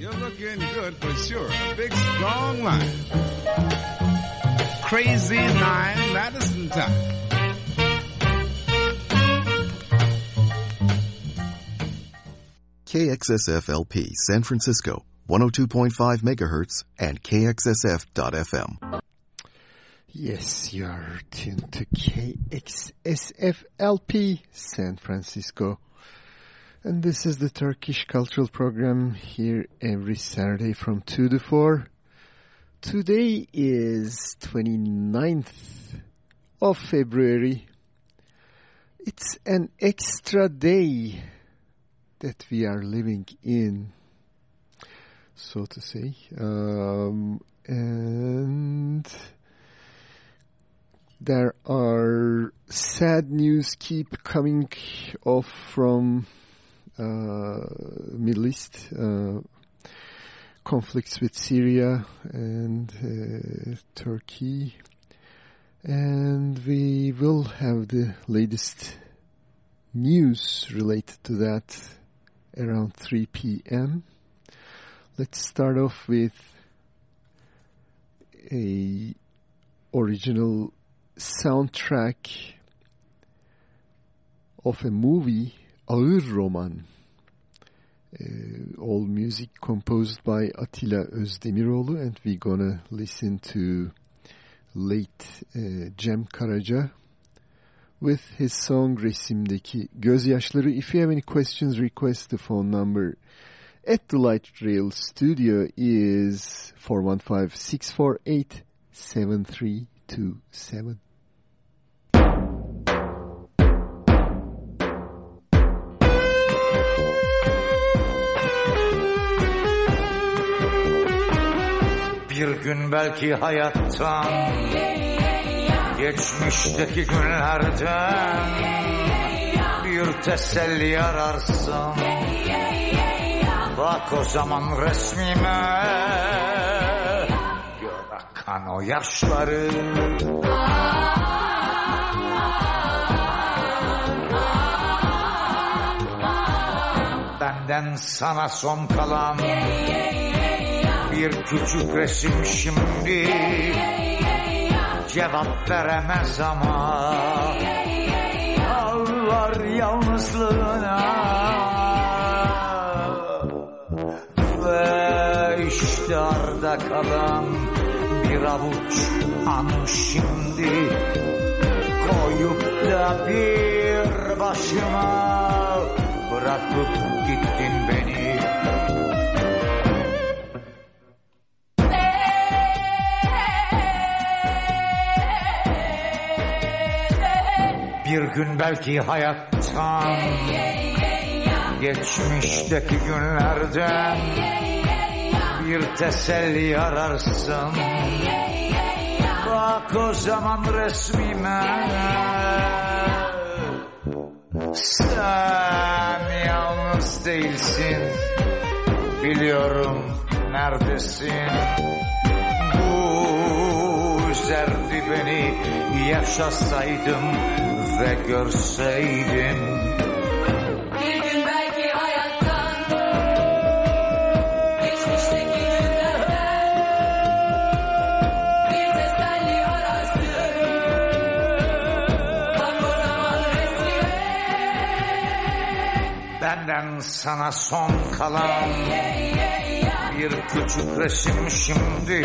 You're looking good for sure. A big strong line. Crazy nine Madison time. KXSFLP San Francisco 102.5 megahertz and KXSF.FM. Yes, you are tuned to KXSFLP San Francisco. And this is the Turkish Cultural Program here every Saturday from 2 to 4. Today is 29th of February. It's an extra day that we are living in, so to say. Um, and there are sad news keep coming off from Middle East uh, conflicts with Syria and uh, Turkey and we will have the latest news related to that around 3 p.m. Let's start off with a original soundtrack of a movie, Ağır Roman. Uh, all music composed by Atilla Özdemiroğlu and we're gonna listen to late uh, Cem Karaca with his song Resimdeki Gözyaşları. If you have any questions, request the phone number at the Light Rail studio is 415-648-7327. Bir gün belki hayattan Geçmişteki günlerden Bir teselli ararsın Bak o zaman resmime. Gör akan o yaşları. Benden sana son kalan Bir küçük resim şimdi. Cevap veremez ama Ağlar yalnızlığına. Ve işte arda kalan Bir avuç an şimdi. Koyup da bir başıma Bırakıp gittin beni Bir gün belki hayattan Geçmişteki günlerden Bir teselli ararsın. Bak o zaman resmime. Sen yalnız değilsin. Biliyorum neredesin. Bu üzerdi beni Yaşasaydım ve görseydim. Bir gün belki hayattan Geçmişteki günlerden Bir teselli ararsın. Bak o zaman resmime Benden sana son kalan Bir küçük resim şimdi.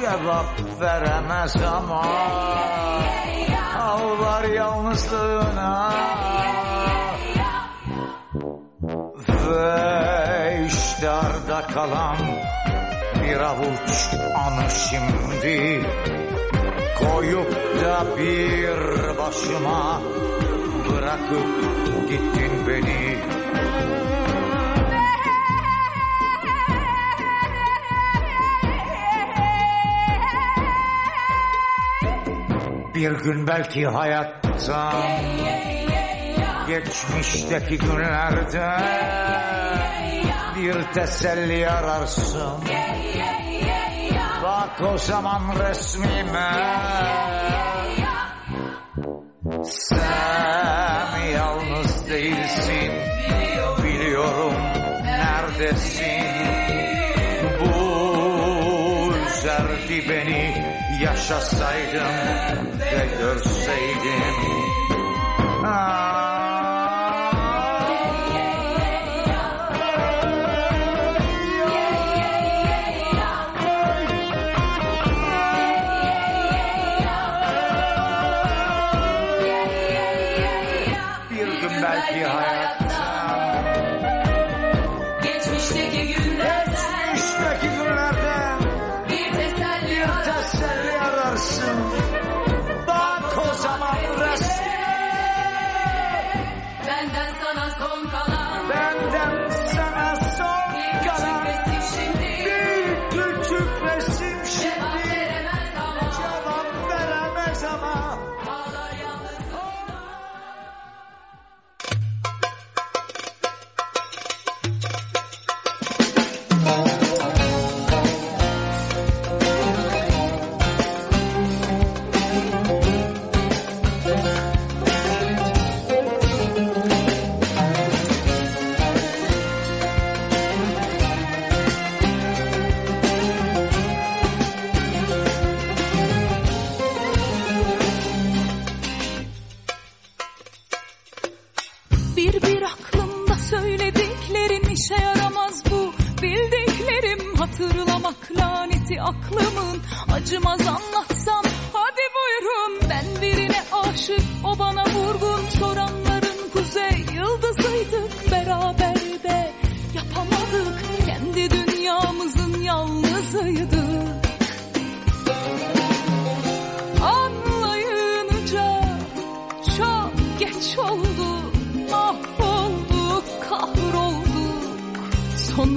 Cevap veremez ama Ağlar yalnızlığına. Ve işte arda kalan Bir avuç anı şimdi Koyup da bir başıma Bırakıp gittin beni Bir gün belki hayatta Geçmişteki günlerde Bir teselli ararsın. Bak o zaman resmime. Sen yalnız değilsin. Biliyorum neredesin. Bu üzerdi beni yaşasaydım that you're.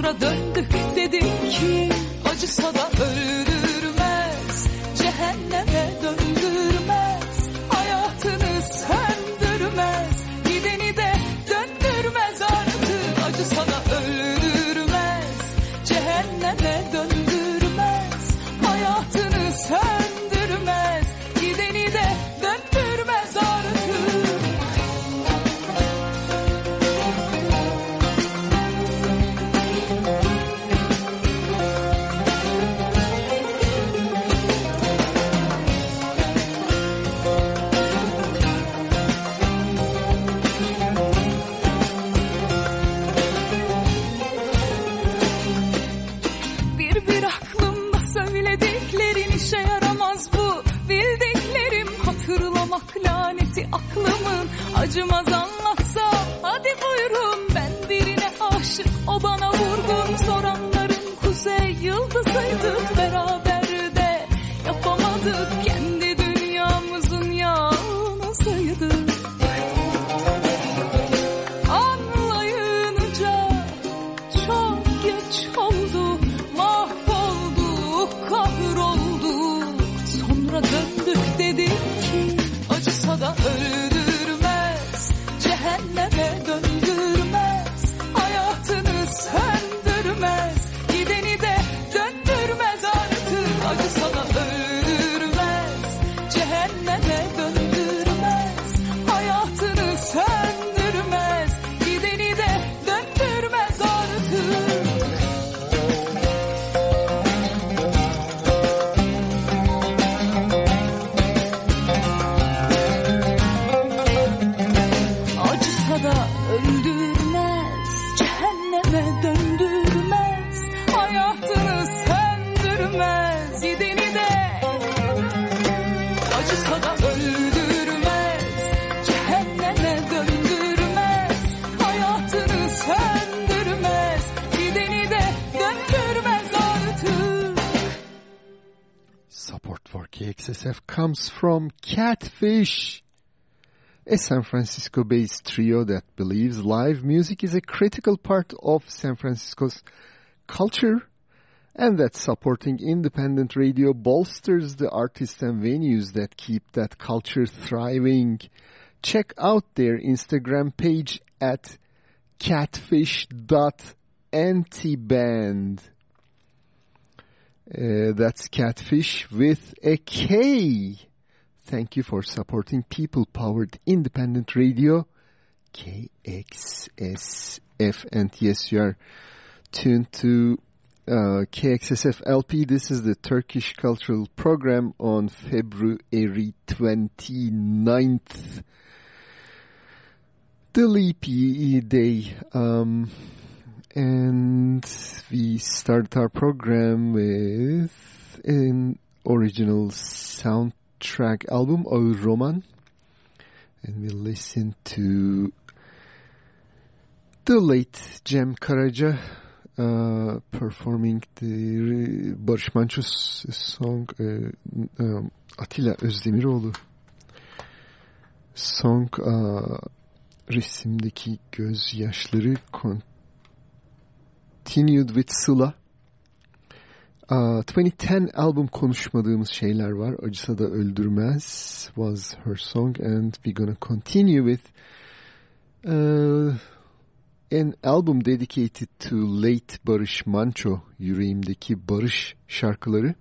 sonra döndük dedik ki acımaz anlatsam hadi buyurun ben birine aşık. O bana vurgun soranların kuzey yıldızıydık beraber de. Yapamadık Catfish, a San Francisco-based trio that believes live music is a critical part of San Francisco's culture and that supporting independent radio bolsters the artists and venues that keep that culture thriving. Check out their Instagram page at catfish.antiband. Uh, that's catfish with a K. Thank you for supporting people-powered independent radio, KXSF. And yes, you are tuned to uh, KXSF LP. This is the Turkish Cultural Program on February 29th. The Leap Day. Um, and we start our program with an original sound soundtrack album, Ağır Roman. And we listen to the late Cem Karaca uh, performing the Barış Manço's song uh, um, Atilla Özdemiroğlu song uh, resimdeki gözyaşları continued with Sıla uh, 2010 album konuşmadığımız şeyler var. Acısa da öldürmez was her song and we're gonna continue with uh, an album dedicated to late Barış Manço, yüreğimdeki Barış şarkıları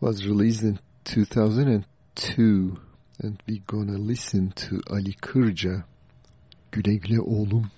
was released in 2002 and we gonna listen to Ali Kırca, Güle Güle Oğlum.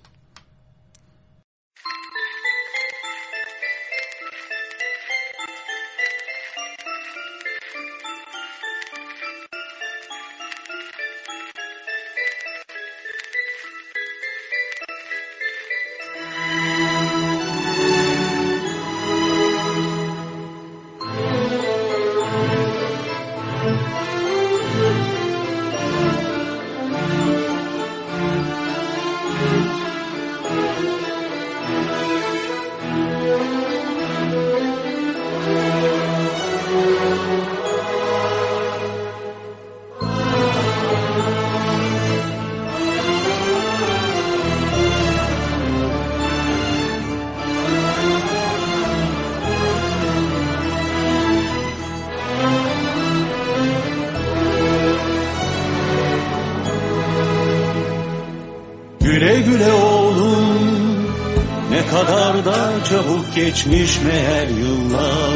Geçmiş meğer yıllar.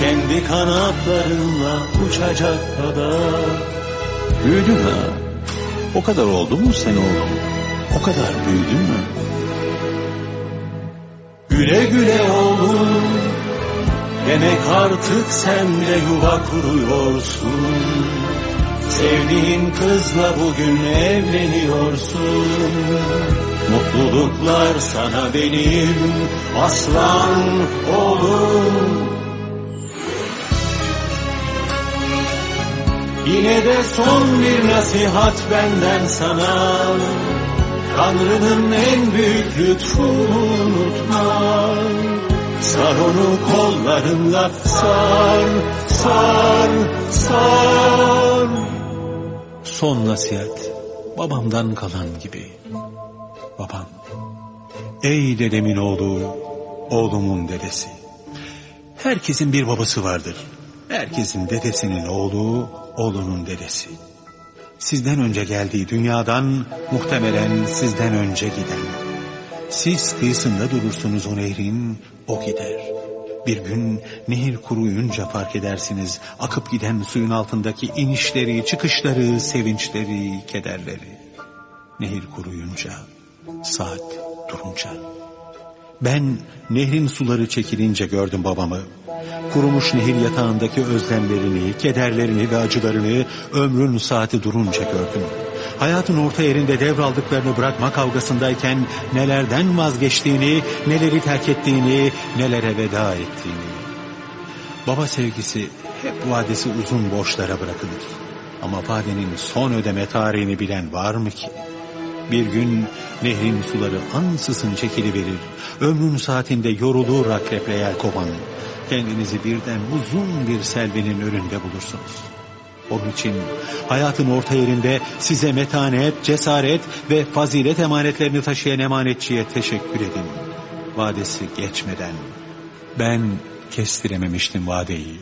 Kendi kanatlarınla uçacak kadar. Büyüdün ha? O kadar oldu mu sen oğlum? O kadar büyüdün mü? Güle güle oğlum. Demek artık sen de yuva kuruyorsun. Sevdiğin kızla bugün evleniyorsun Mutluluklar sana benim aslan oğlum. Yine de son bir nasihat benden sana. Tanrı'nın en büyük lütfunu unutma. Sar onu kollarınla sar, sar, sar. Son nasihat babamdan kalan gibi. Ey dedemin oğlu, oğlumun dedesi. Herkesin bir babası vardır. Herkesin dedesinin oğlu, oğlunun dedesi. Sizden önce geldiği dünyadan muhtemelen sizden önce giden. Siz kıyısında durursunuz o nehrin, o gider. Bir gün nehir kuruyunca fark edersiniz akıp giden suyun altındaki inişleri, çıkışları, sevinçleri, kederleri. Nehir kuruyunca, saat durunca. Ben nehrin suları çekilince gördüm babamı. Kurumuş nehir yatağındaki özlemlerini, kederlerini ve acılarını ömrün saati durunca gördüm. Hayatın orta yerinde devraldıklarını bırakma kavgasındayken nelerden vazgeçtiğini, neleri terk ettiğini, nelere veda ettiğini. Baba sevgisi hep vadesi uzun borçlara bırakılır. Ama vadenin son ödeme tarihini bilen var mı ki? Bir gün nehrin suları ansızın çekiliverir. Ömrün saatinde yorulur akreple yelkovan. Kendinizi birden uzun bir selvinin önünde bulursunuz. Onun için hayatın orta yerinde size metanet, cesaret ve fazilet emanetlerini taşıyan emanetçiye teşekkür edin. Vadesi geçmeden. Ben kestirememiştim vadeyi.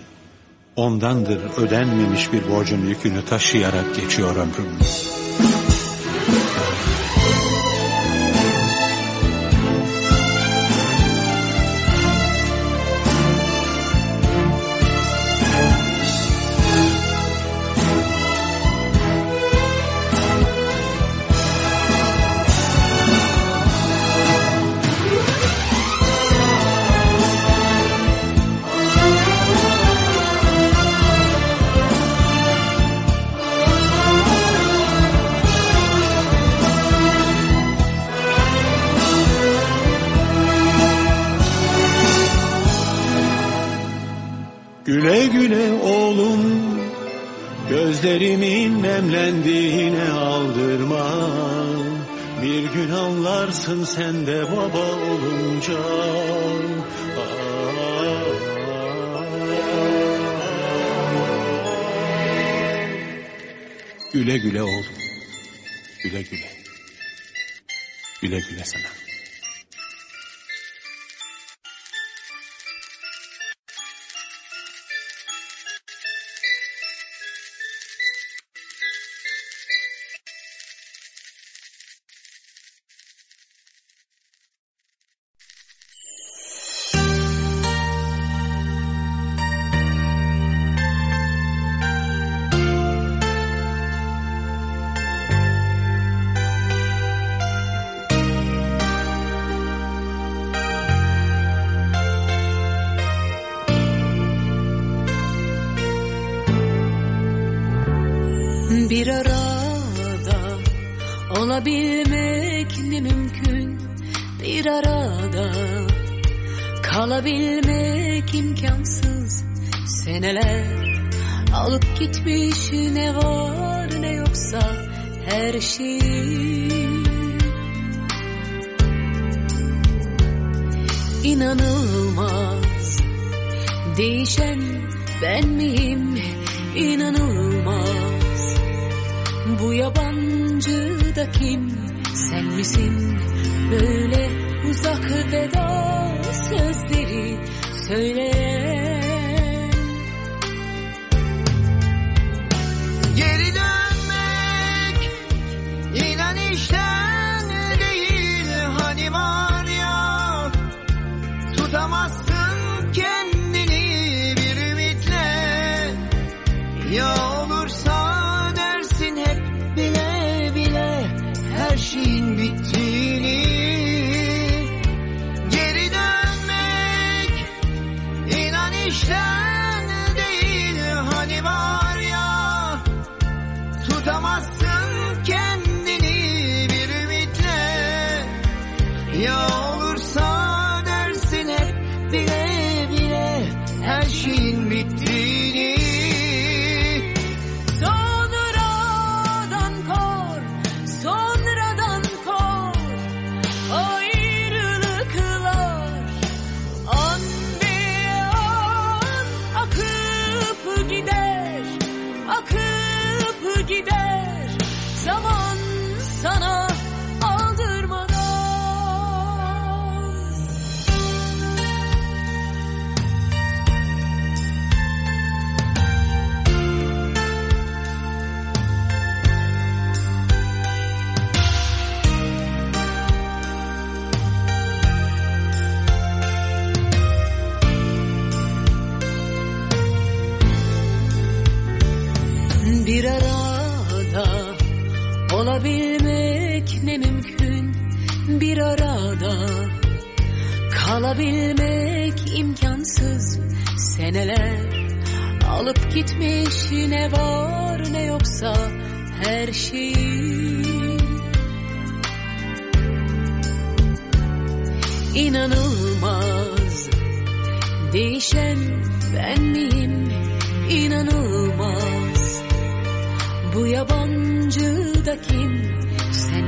Ondandır ödenmemiş bir borcun yükünü taşıyarak geçiyor ömrüm. güle güle oğlum Gözlerimin nemlendiğine aldırma Bir gün anlarsın sen de baba olunca Güle güle oğlum. Güle güle. Güle güle sana.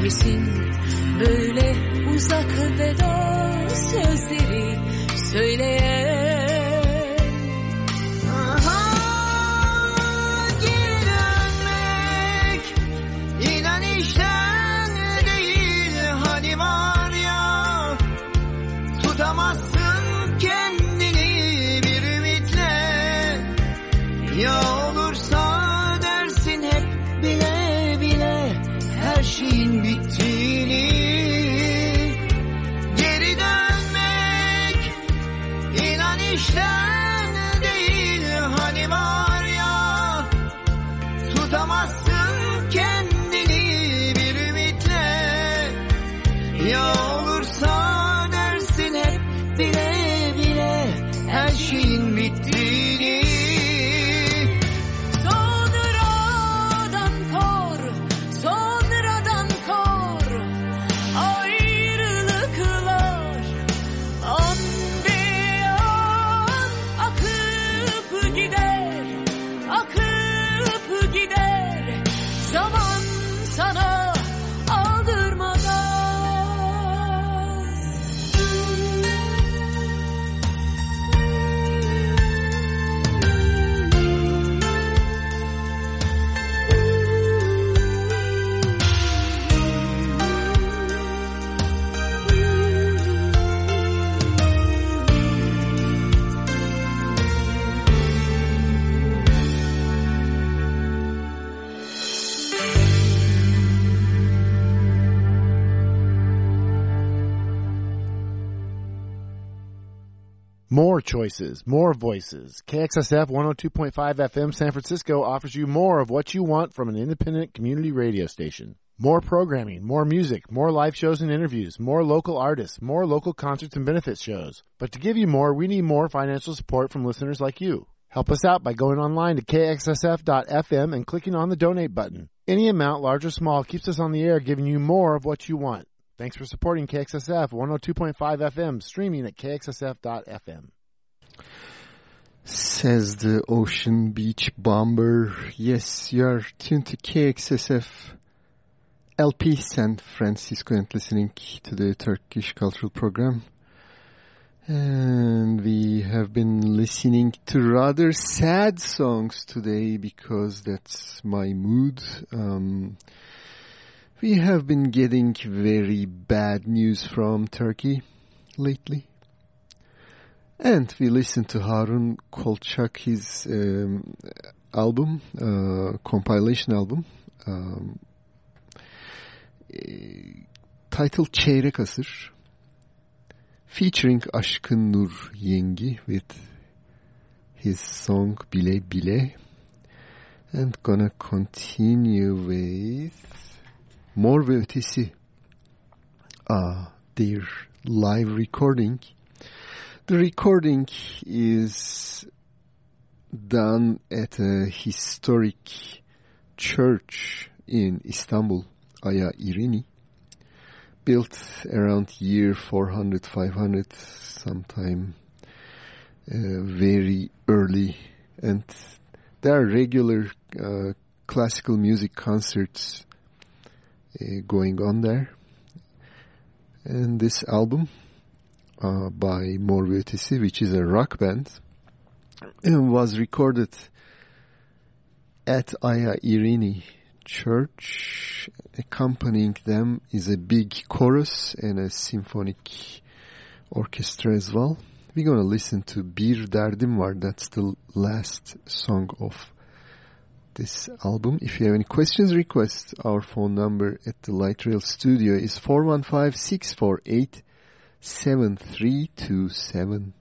misin? Böyle uzak ve dost sözleri söyleyen More choices, more voices. KXSF 102.5 FM San Francisco offers you more of what you want from an independent community radio station. More programming, more music, more live shows and interviews, more local artists, more local concerts and benefits shows. But to give you more, we need more financial support from listeners like you. Help us out by going online to kxsf.fm and clicking on the donate button. Any amount, large or small, keeps us on the air giving you more of what you want. Thanks for supporting KXSF 102.5 FM, streaming at kxsf.fm. Says the Ocean Beach Bomber. Yes, you are tuned to KXSF LP San Francisco and listening to the Turkish Cultural Program. And we have been listening to rather sad songs today because that's my mood. Um, we have been getting very bad news from Turkey lately. And we listened to Harun Kolçak, his um, album, uh, compilation album, um, titled Çeyrek Asır, featuring Aşkın Nur Yengi with his song Bile Bile. And gonna continue with Mor ve Ötesi, uh, their live recording. The recording is done at a historic church in Istanbul, Aya Irini, built around year 400, 500, sometime uh, very early. And there are regular uh, classical music concerts going on there. And this album uh, by Mor ve which is a rock band, and was recorded at Aya Irini Church. Accompanying them is a big chorus and a symphonic orchestra as well. We're going to listen to Bir Derdim Var. That's the last song of this album. If you have any questions, requests, our phone number at the Light Rail Studio is 415 648 7327.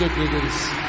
Ederiz. Bana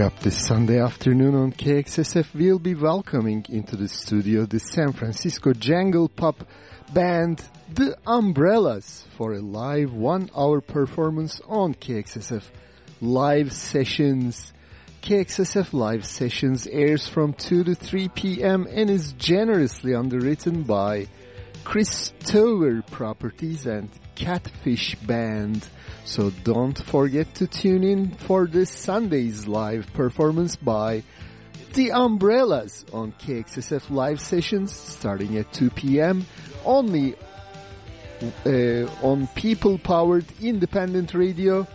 Up this Sunday afternoon on KXSF, we'll be welcoming into the studio the San Francisco Jangle Pop band The Umbrellas for a live one-hour performance on KXSF Live Sessions. KXSF Live Sessions airs from 2 to 3 p.m. and is generously underwritten by Chris Stover Properties and Catfish Band. So don't forget to tune in for this Sunday's live performance by The Umbrellas on KXSF live sessions starting at 2 p.m. only uh, on people powered independent radio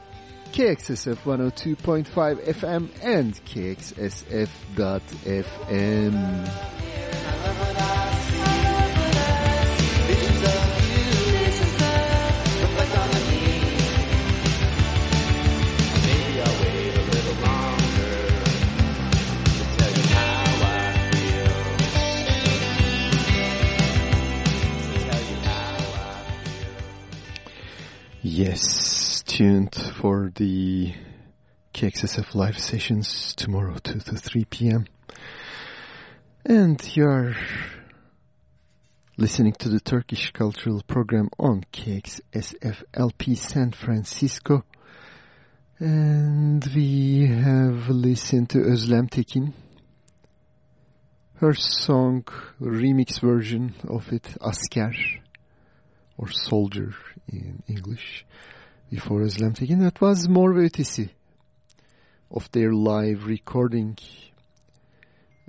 KXSF 102.5 FM and KXSF.FM. for the KXSF live sessions tomorrow 2 to 3 p.m. And you're listening to the Turkish Cultural Program on KXSF LP San Francisco. And we have listened to Özlem Tekin. Her song, remix version of it, Asker or soldier in English before Özlem Tekin. That was Mor ve Ötesi of their live recording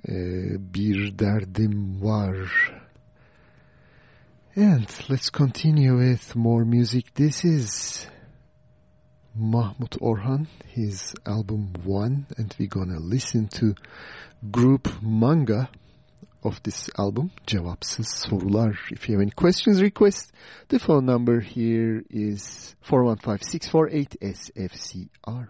uh, Bir Derdim Var. And let's continue with more music. This is Mahmut Orhan, his album One, and we're gonna listen to group Manga of this album, Cevapsız Sorular. If you have any questions, requests, the phone number here is 415-648-SFCR.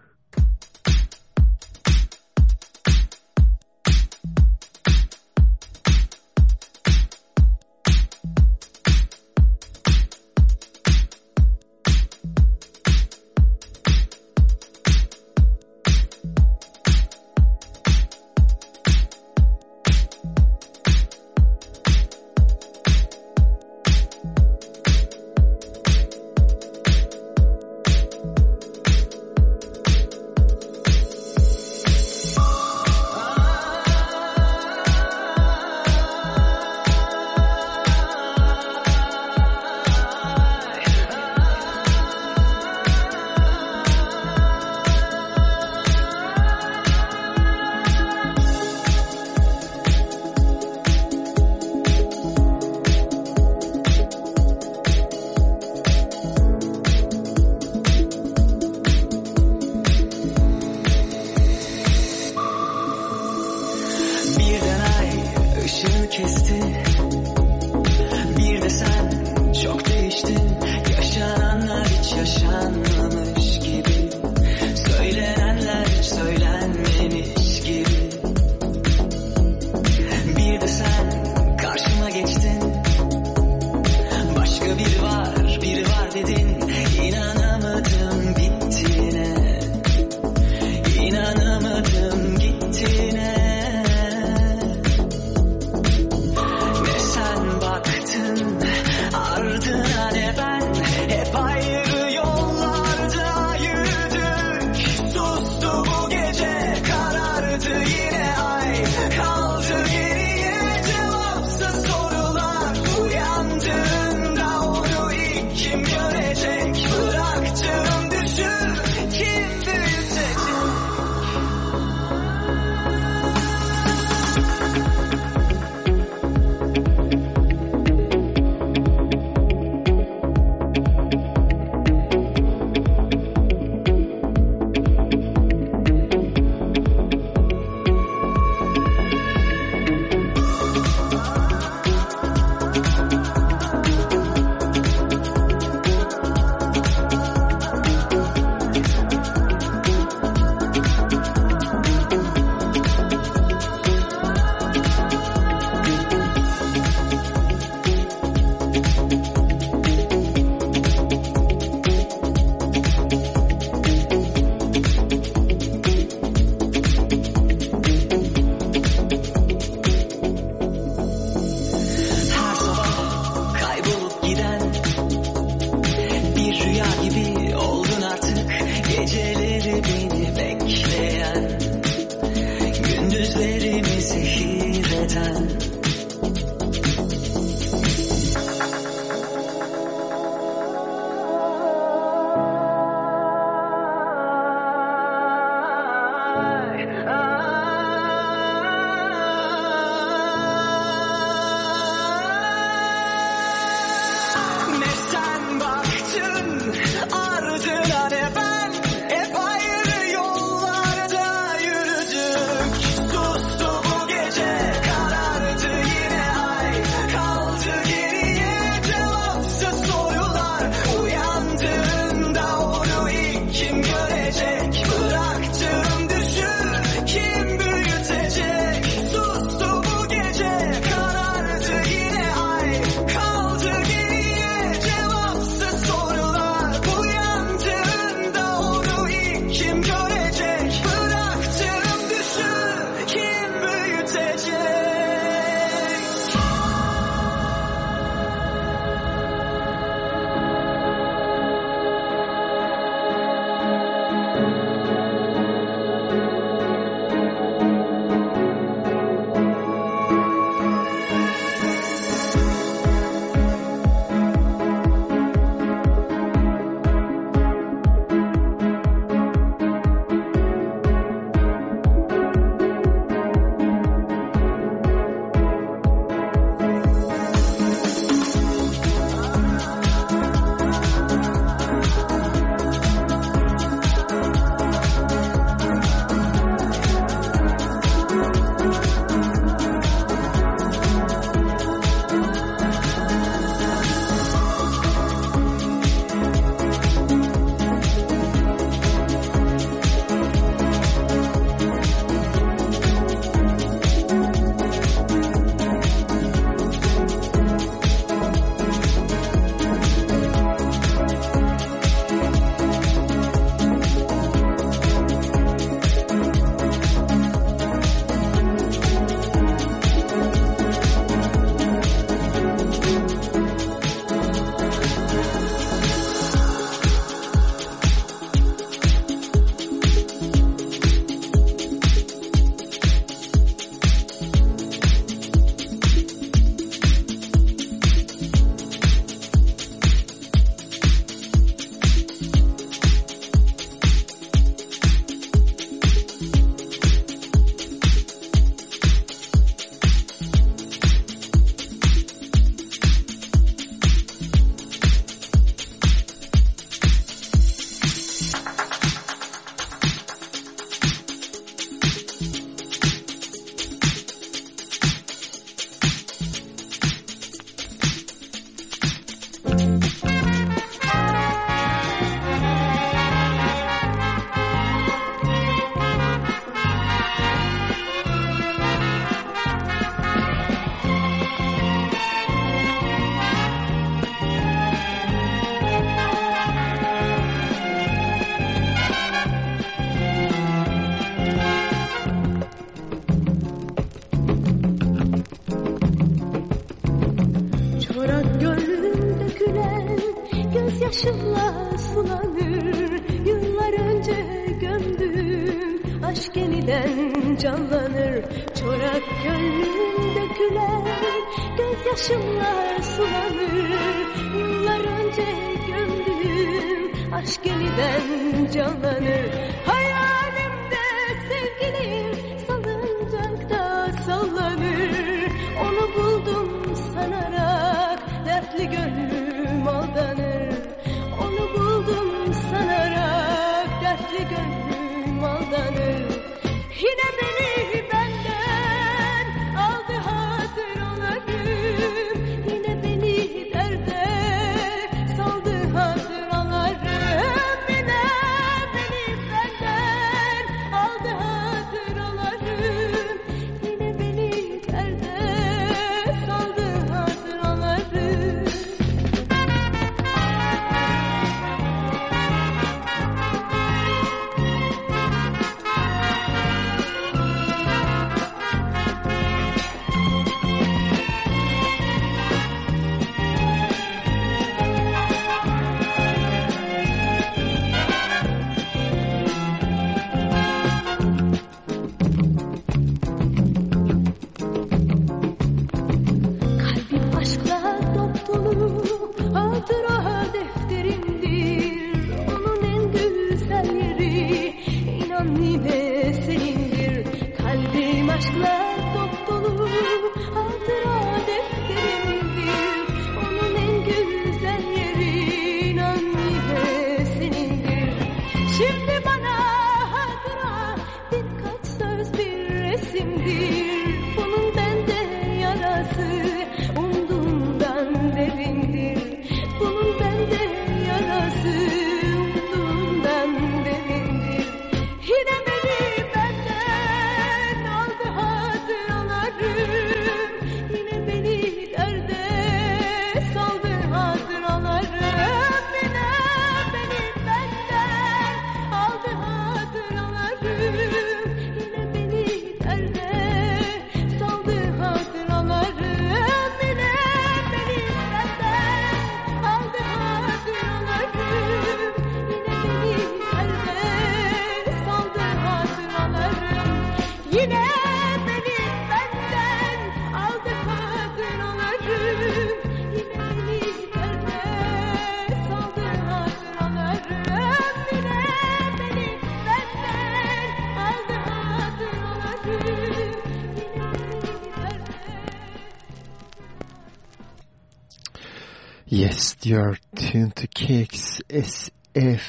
You're tuned to KXSF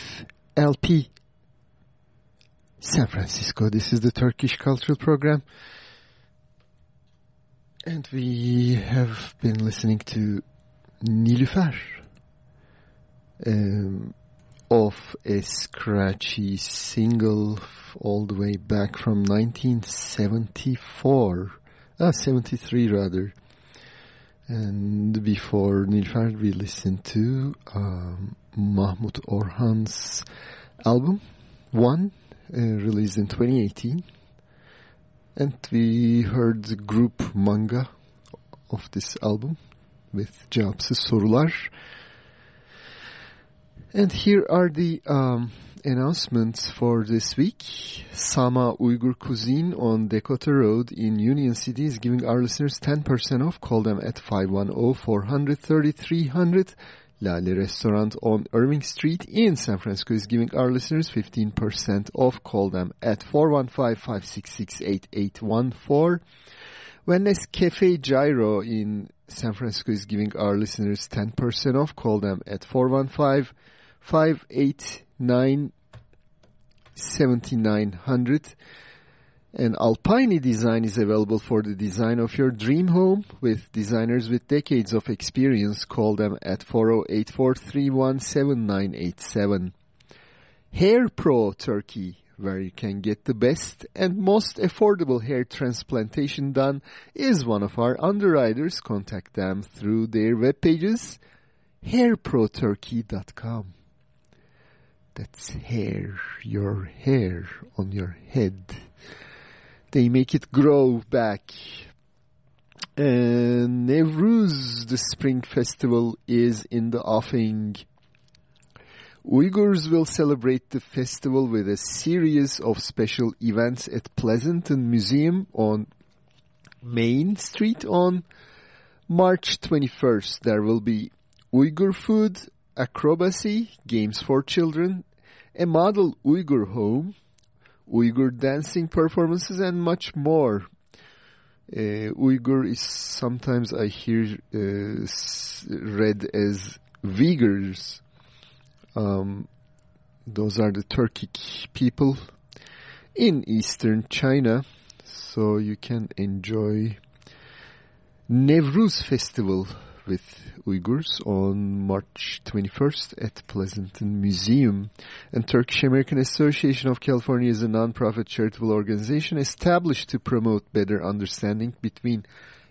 LP San Francisco. This is the Turkish Cultural Program. And we have been listening to Nilüfer um, of a scratchy single all the way back from 1974. Ah, 73 rather. And before Nilüfer, we listened to um, Mahmut Orhan's album, One, uh, released in 2018. And we heard the group Manga of this album with Cevapsız Sorular. And here are the um, announcements for this week. Sama Uyghur Cuisine on Dakota Road in Union City is giving our listeners 10% off. Call them at 510-433-300. Lale Restaurant on Irving Street in San Francisco is giving our listeners 15% off. Call them at 415-566-8814. Wellness Cafe Gyro in San Francisco is giving our listeners 10% off. Call them at 415-589-7900. And Alpine Design is available for the design of your dream home with designers with decades of experience. Call them at 408-431-7987. Hair Pro Turkey, where you can get the best and most affordable hair transplantation done, is one of our underwriters. Contact them through their web pages, hairproturkey.com. That's hair, your hair on your head. They make it grow back. And Nevruz, the spring festival, is in the offing. Uyghurs will celebrate the festival with a series of special events at Pleasanton Museum on Main Street on March 21st. There will be Uyghur food, acrobacy, games for children, a model Uyghur home, Uyghur dancing performances, and much more. Uh, Uyghur is sometimes I hear uh, read as Uyghurs. Um, those are the Turkic people in eastern China. So you can enjoy Nevruz Festival with Uyghurs on March 21st at Pleasanton Museum. And Turkish American Association of California is a nonprofit charitable organization established to promote better understanding between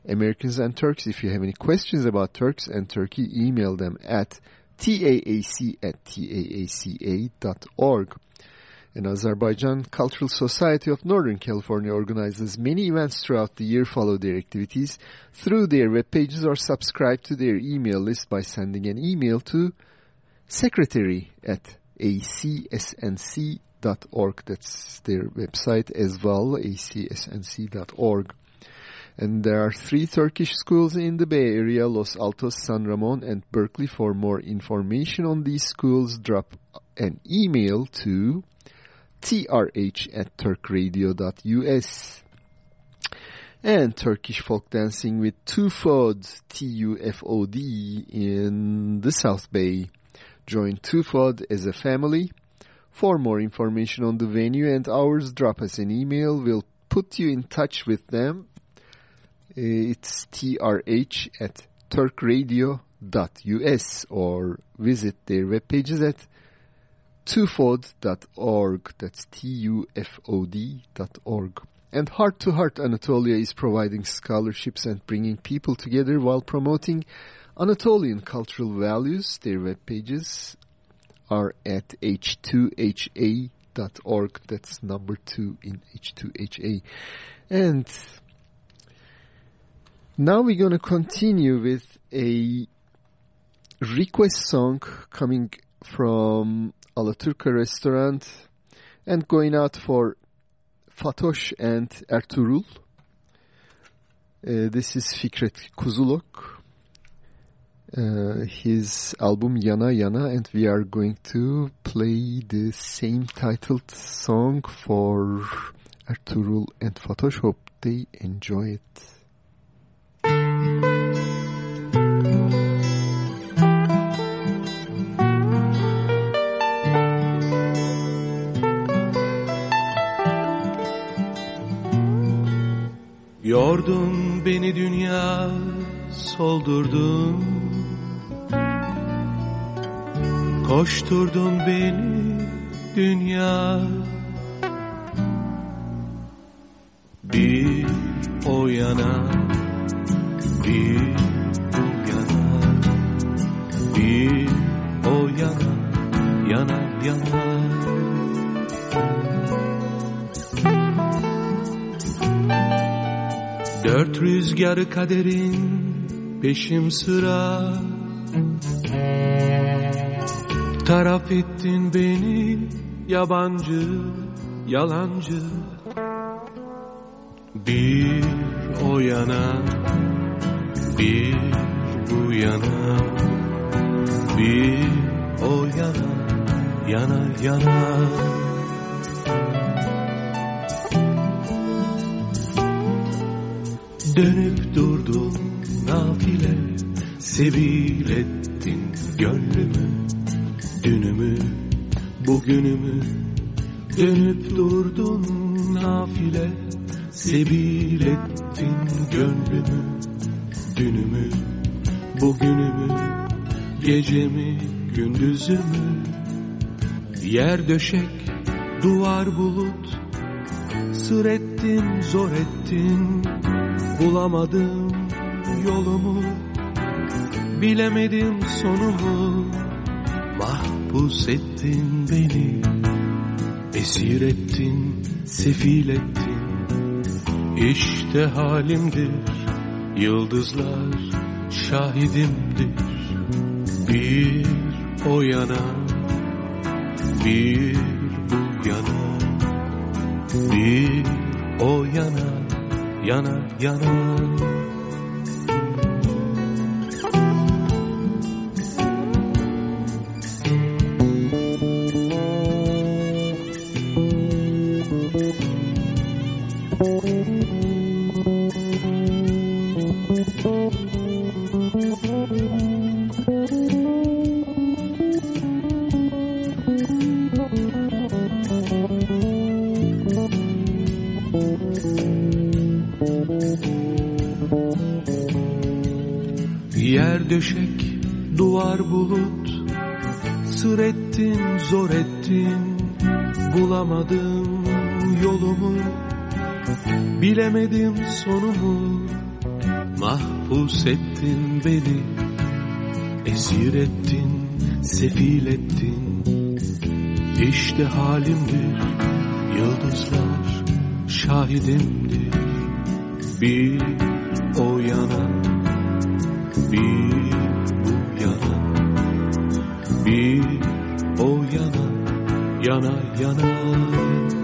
Americans and Turks. If you have any questions about Turks and Turkey, email them at taac at taaca.org. And Azerbaijan Cultural Society of Northern California organizes many events throughout the year. Follow their activities through their web pages or subscribe to their email list by sending an email to secretary at acsnc.org. That's their website as well, acsnc.org. And there are three Turkish schools in the Bay Area, Los Altos, San Ramon, and Berkeley. For more information on these schools, drop an email to trh at turkradio.us. And Turkish folk dancing with Tufod, T-U-F-O-D, in the South Bay. Join Tufod as a family. For more information on the venue and hours, drop us an email. We'll put you in touch with them. Uh, it's trh at turkradio.us or visit their web pages at tufod.org. That's T-U-F-O-D dot org. And Heart to Heart Anatolia is providing scholarships and bringing people together while promoting Anatolian cultural values. Their web pages are at h2ha.org. That's number two in H2HA. And now we're going to continue with a request song coming from Alaturka restaurant and going out for Fatosh and Ertuğrul. Uh, this is Fikret Kızılok. Uh, his album Yana Yana and we are going to play the same titled song for Ertuğrul and Fatosh. Hope they enjoy it. Yordun beni dünya soldurdun. Koşturdun beni dünya. Bir o yana Bir bu yana. Bir o yana Yana yana Dört rüzgarı kaderin peşim sıra. Taraf ettin beni yabancı, yalancı. Bir o yana, bir bu yana. Bir o yana, yana yana Dönüp durdun nafile Sevil ettin gönlümü. Dünümü bugünümü. Dönüp durdun nafile Sebil ettin gönlümü. Dünümü bugünümü. Gecemi gündüzümü. Yer döşek duvar bulut. Sır ettin zor ettin Bulamadım yolumu Bilemedim sonumu. Mahpus ettin beni Esir ettin, sefil ettin. İşte halimdir Yıldızlar şahidimdir. Bir o yana Bir bu yana Bir o yana yana yana beni. Esir ettin, sefil ettin. İşte halimdir Yıldızlar şahidimdir. Bir o yana Bir bu yana. Bir o yana Yana yana.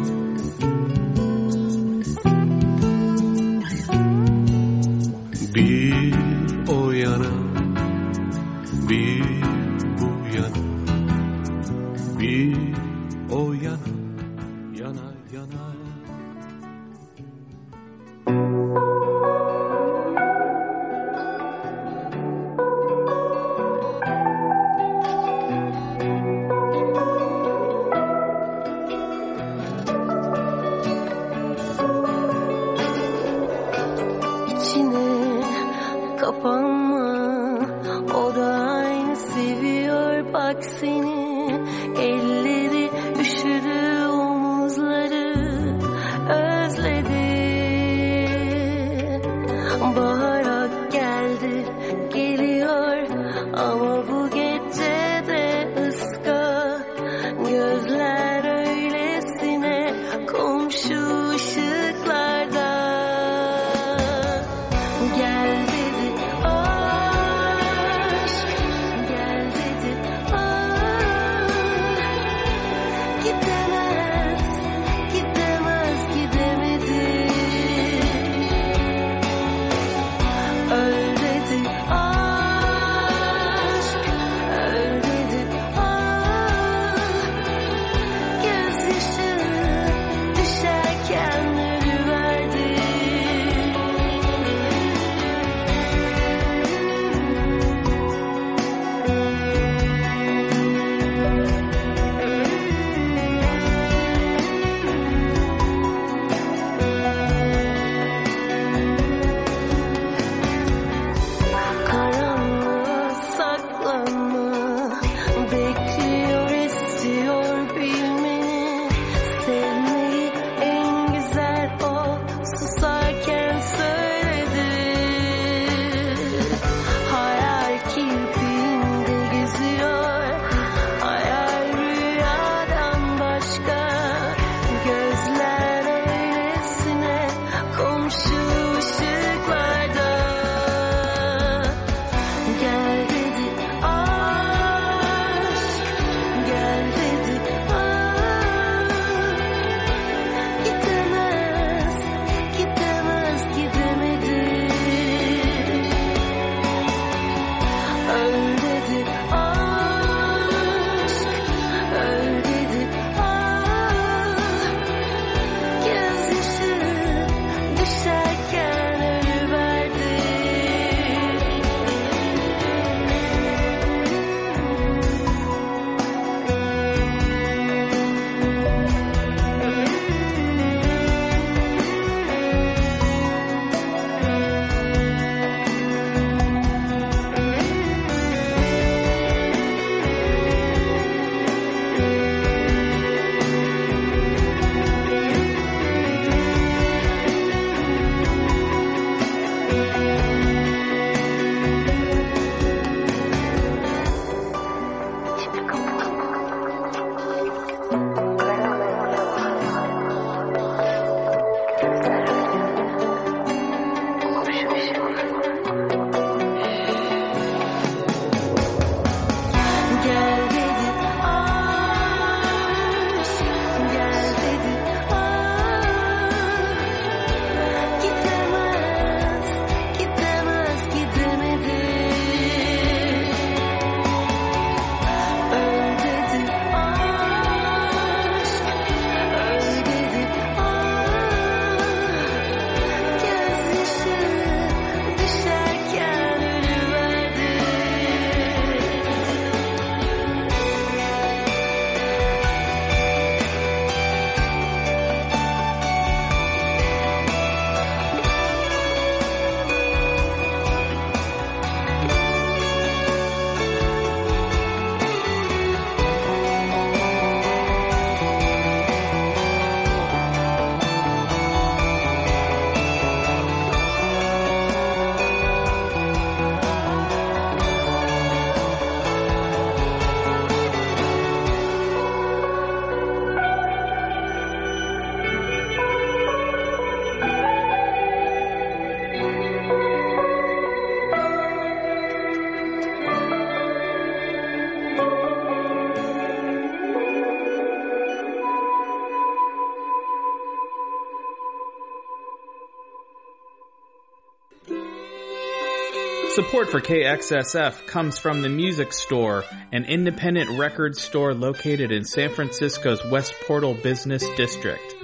Support for KXSF comes from the Music Store, an independent record store located in San Francisco's West Portal Business District.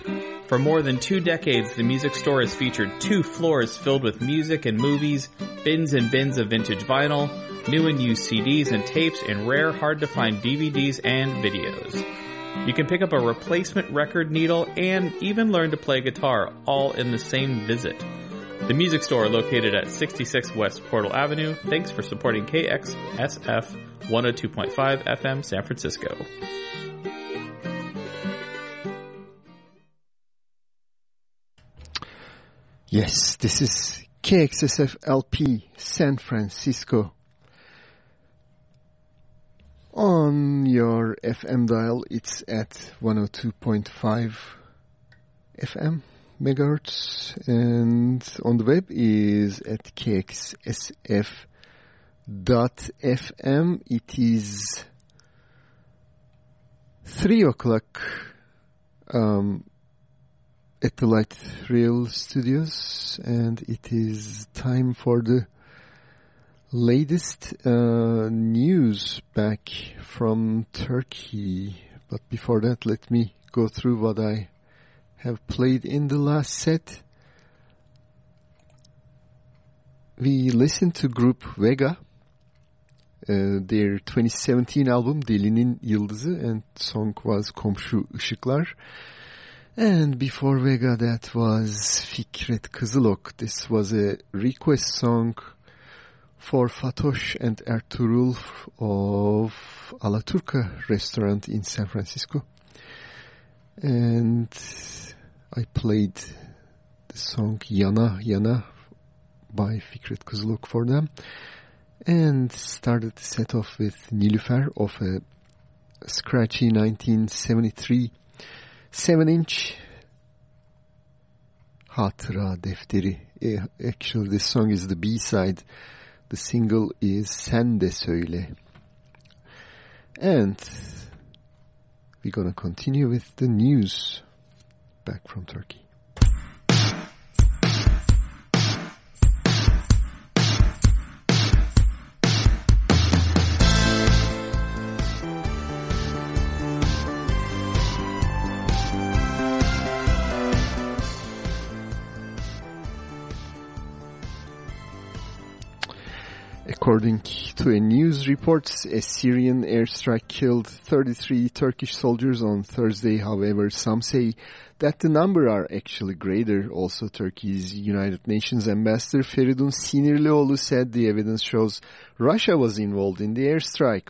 For more than two decades, the Music Store has featured two floors filled with music and movies, bins and bins of vintage vinyl, new and used CDs and tapes, and rare, hard to find DVDs and videos. You can pick up a replacement record needle and even learn to play guitar all in the same visit. The music store located at 66 West Portal Avenue. Thanks for supporting KXSF 102.5 FM San Francisco. Yes, this is KXSF LP San Francisco. On your FM dial, it's at 102.5 FM megahertz, and on the web is at kxsf.fm. It is three o'clock um, at the Light Rail Studios, and it is time for the latest uh, news back from Turkey. But before that, let me go through what I have played in the last set. We listened to group Vega, uh, their 2017 album Delinin Yıldızı and song was Komşu Işıklar. And before Vega that was Fikret Kızılok. This was a request song for Fatosh and Ertuğrul of Alaturka restaurant in San Francisco. And I played the song Yana Yana by Fikret Kızılok for them. And started the set off with Nilüfer of a scratchy 1973 7-inch Hatıra Defteri. Actually, this song is the B-side. The single is Sen de Söyle. And we're gonna continue with the news back from Turkey. According to a news report, a Syrian airstrike killed 33 Turkish soldiers on Thursday. However, some say that the number are actually greater. Also, Turkey's United Nations ambassador Feridun Sinirlioğlu said the evidence shows Russia was involved in the airstrike.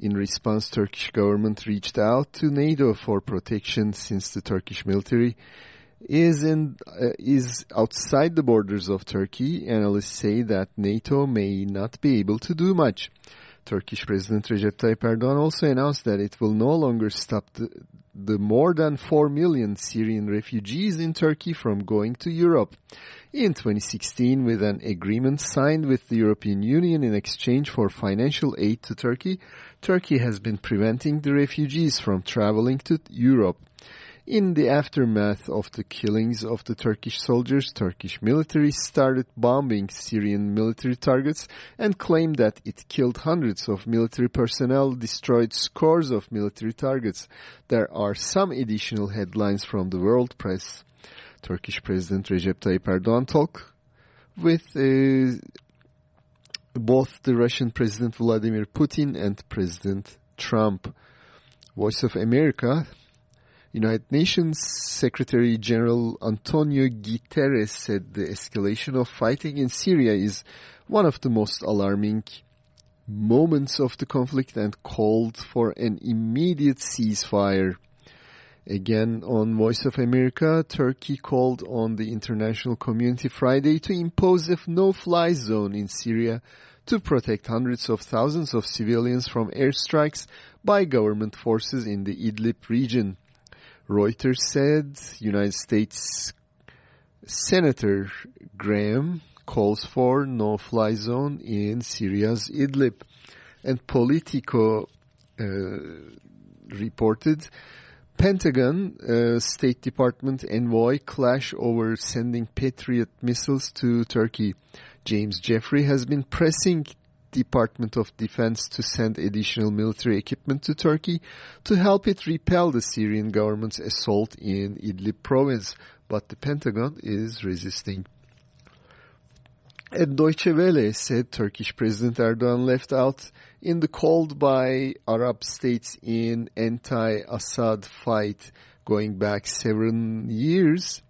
In response, Turkish government reached out to NATO for protection since the Turkish military is in uh, is outside the borders of Turkey. Analysts say that NATO may not be able to do much. Turkish President Recep Tayyip Erdogan also announced that it will no longer stop the, the more than 4 million Syrian refugees in Turkey from going to Europe. In 2016, with an agreement signed with the European Union in exchange for financial aid to Turkey, Turkey has been preventing the refugees from traveling to Europe. In the aftermath of the killings of the Turkish soldiers, Turkish military started bombing Syrian military targets and claimed that it killed hundreds of military personnel, destroyed scores of military targets. There are some additional headlines from the world press. Turkish President Recep Tayyip Erdogan talked with uh, both the Russian President Vladimir Putin and President Trump. Voice of America United Nations Secretary General Antonio Guterres said the escalation of fighting in Syria is one of the most alarming moments of the conflict and called for an immediate ceasefire. Again, on Voice of America, Turkey called on the international community Friday to impose a no-fly zone in Syria to protect hundreds of thousands of civilians from airstrikes by government forces in the Idlib region. Reuters said United States Senator Graham calls for no-fly zone in Syria's Idlib. And Politico uh, reported Pentagon uh, State Department envoy clash over sending Patriot missiles to Turkey. James Jeffrey has been pressing Department of Defense to send additional military equipment to Turkey to help it repel the Syrian government's assault in Idlib province, but the Pentagon is resisting. And Deutsche Welle said Turkish President Erdogan left out in the called by Arab states in anti-Assad fight going back seven years.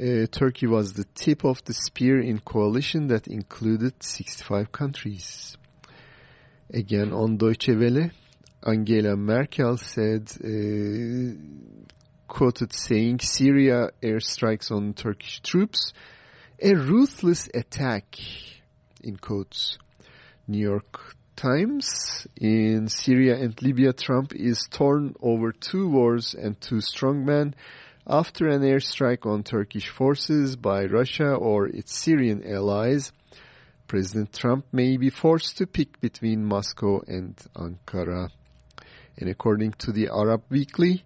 Uh, Turkey was the tip of the spear in coalition that included 65 countries. Again on Deutsche Welle, Angela Merkel said, uh, quoted saying, Syria airstrikes on Turkish troops, a ruthless attack, in quotes. New York Times, in Syria and Libya, Trump is torn over two wars and two strongmen after an airstrike on Turkish forces by Russia or its Syrian allies. President Trump may be forced to pick between Moscow and Ankara. And according to the Arab Weekly,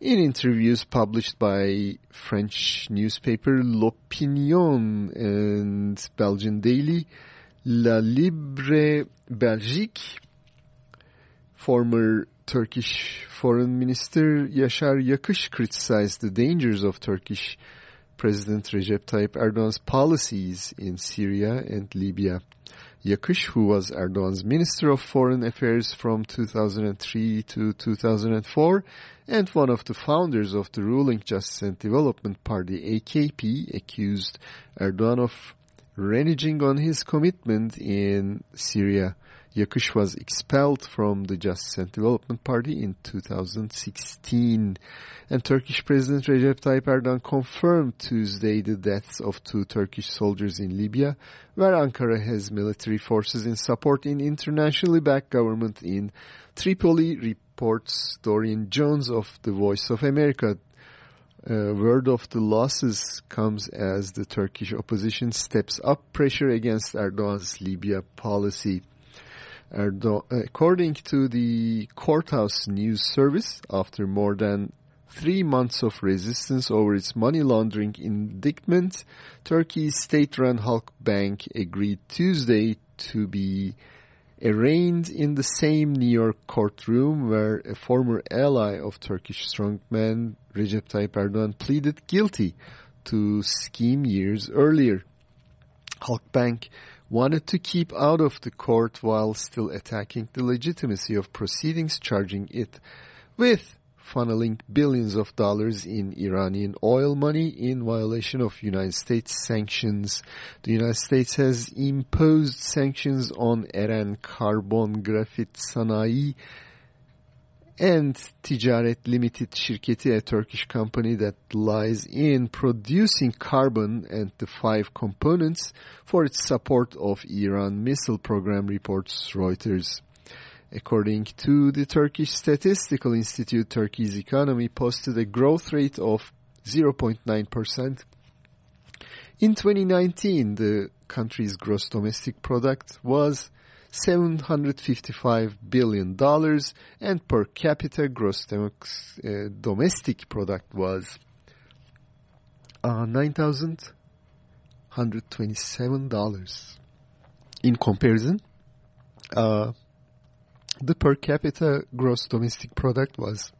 in interviews published by French newspaper L'Opinion and Belgian daily La Libre Belgique, former Turkish Foreign Minister Yaşar Yakış criticized the dangers of Turkish President Recep Tayyip Erdogan's policies in Syria and Libya. Yakış, who was Erdogan's Minister of Foreign Affairs from 2003 to 2004 and one of the founders of the ruling Justice and Development Party AKP, accused Erdogan of reneging on his commitment in Syria. Yakış was expelled from the Justice and Development Party in 2016. And Turkish President Recep Tayyip Erdogan confirmed Tuesday the deaths of two Turkish soldiers in Libya, where Ankara has military forces in support in internationally backed government in Tripoli, reports Dorian Jones of The Voice of America. Uh, word of the losses comes as the Turkish opposition steps up pressure against Erdogan's Libya policy. According to the courthouse news service, after more than three months of resistance over its money laundering indictment, Turkey's state-run Halk Bank agreed Tuesday to be arraigned in the same New York courtroom where a former ally of Turkish strongman Recep Tayyip Erdogan pleaded guilty to scheme years earlier. Halkbank wanted to keep out of the court while still attacking the legitimacy of proceedings charging it with funneling billions of dollars in Iranian oil money in violation of United States sanctions. The United States has imposed sanctions on Eren Carbon Graphite Sanayi and Ticaret Limited şirketi, a Turkish company that lies in producing carbon and the five components for its support of Iran missile program, reports Reuters. According to the Turkish Statistical Institute, Turkey's economy posted a growth rate of 0.9%. In 2019, the country's gross domestic product was $755 billion and and per capita gross uh, domestic product was uh, $9,127. In comparison, uh, the per capita gross domestic product was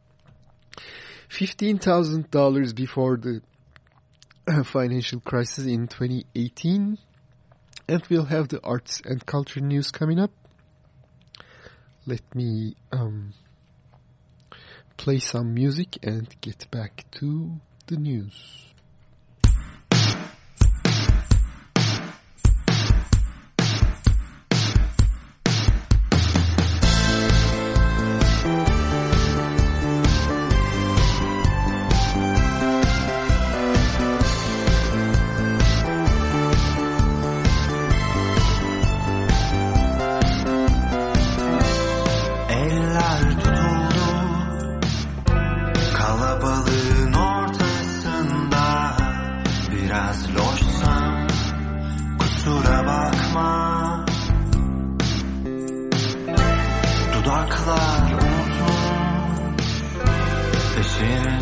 $15,000 before the financial crisis in 2018 and we'll have the arts and culture news coming up. Let me um, play some music and get back to the news.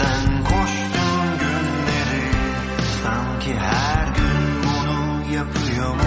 Sen koştun günleri sanki her gün bunu yapıyor mu?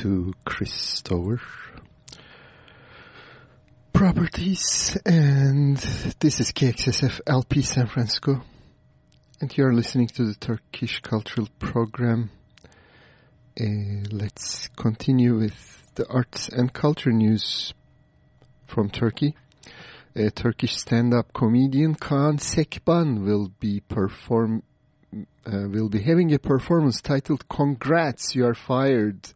To Chris Stover. Properties, and this is KXSF LP San Francisco, and you're listening to the Turkish Cultural Program. Uh, let's continue with the arts and culture news from Turkey. A Turkish stand-up comedian Kaan Sekban will be perform uh, will be having a performance titled "Congrats, You Are Fired."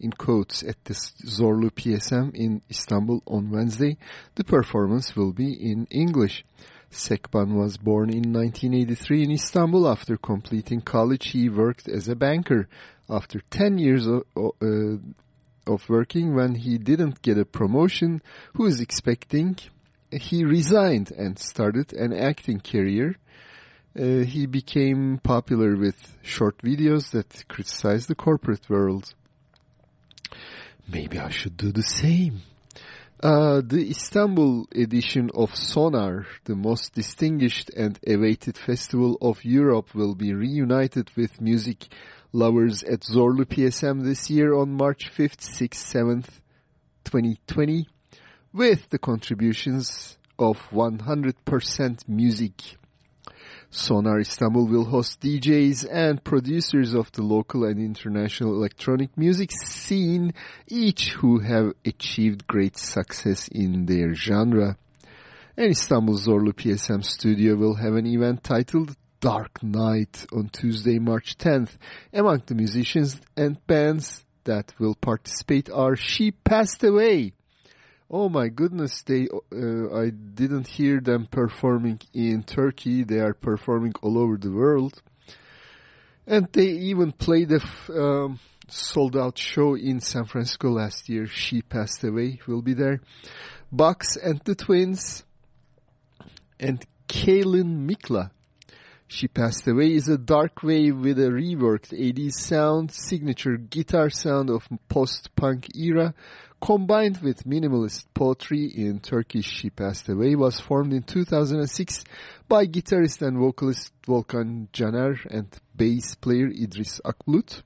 In quotes at the Zorlu PSM in Istanbul on Wednesday. The performance will be in English. Sekban was born in 1983 in Istanbul. After completing college, he worked as a banker. After 10 years of, uh, of working, when he didn't get a promotion, who is expecting, he resigned and started an acting career. Uh, he became popular with short videos that criticized the corporate world. Maybe I should do the same. Uh, the Istanbul edition of Sonar, the most distinguished and awaited festival of Europe, will be reunited with music lovers at Zorlu PSM this year on March 5th, 6th, 7th, 2020, with the contributions of 100% music. Sonar Istanbul will host DJs and producers of the local and international electronic music scene, each who have achieved great success in their genre. And Istanbul Zorlu PSM studio will have an event titled Dark Night on Tuesday, March 10th. Among the musicians and bands that will participate are She Past Away, Oh my goodness, they uh, I didn't hear them performing in Turkey. They are performing all over the world. And they even played a um, sold out show in San Francisco last year. She Past Away. Will be there. Bucks and the Twins and Kaylin Mikla. She Past Away is a dark wave with a reworked 80s sound, signature guitar sound of post-punk era, combined with minimalist poetry in Turkish She Past Away was formed in 2006 by guitarist and vocalist Volkan Caner and bass player Idris Akbulut.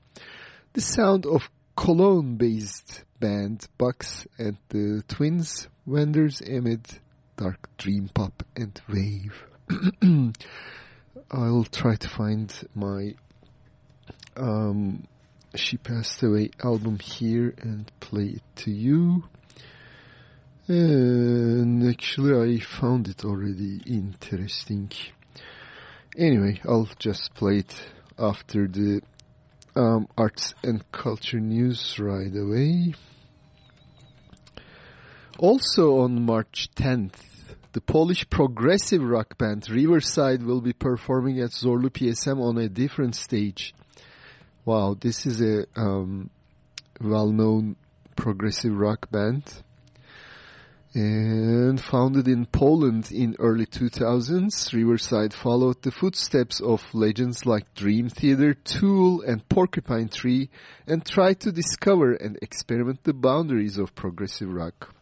The sound of Cologne-based band Bucks and the twins vendors amid dark dream pop and wave. I'll try to find my um, She Past Away album here and play it to you. And actually I found it already interesting. Anyway, I'll just play it after the um, arts and culture news right away. Also on March 10th, the Polish progressive rock band Riverside will be performing at Zorlu PSM on a different stage. Wow, this is a um, well-known progressive rock band and founded in Poland in early 2000s, Riverside followed the footsteps of legends like Dream Theater, Tool, and Porcupine Tree and tried to discover and experiment the boundaries of progressive rock.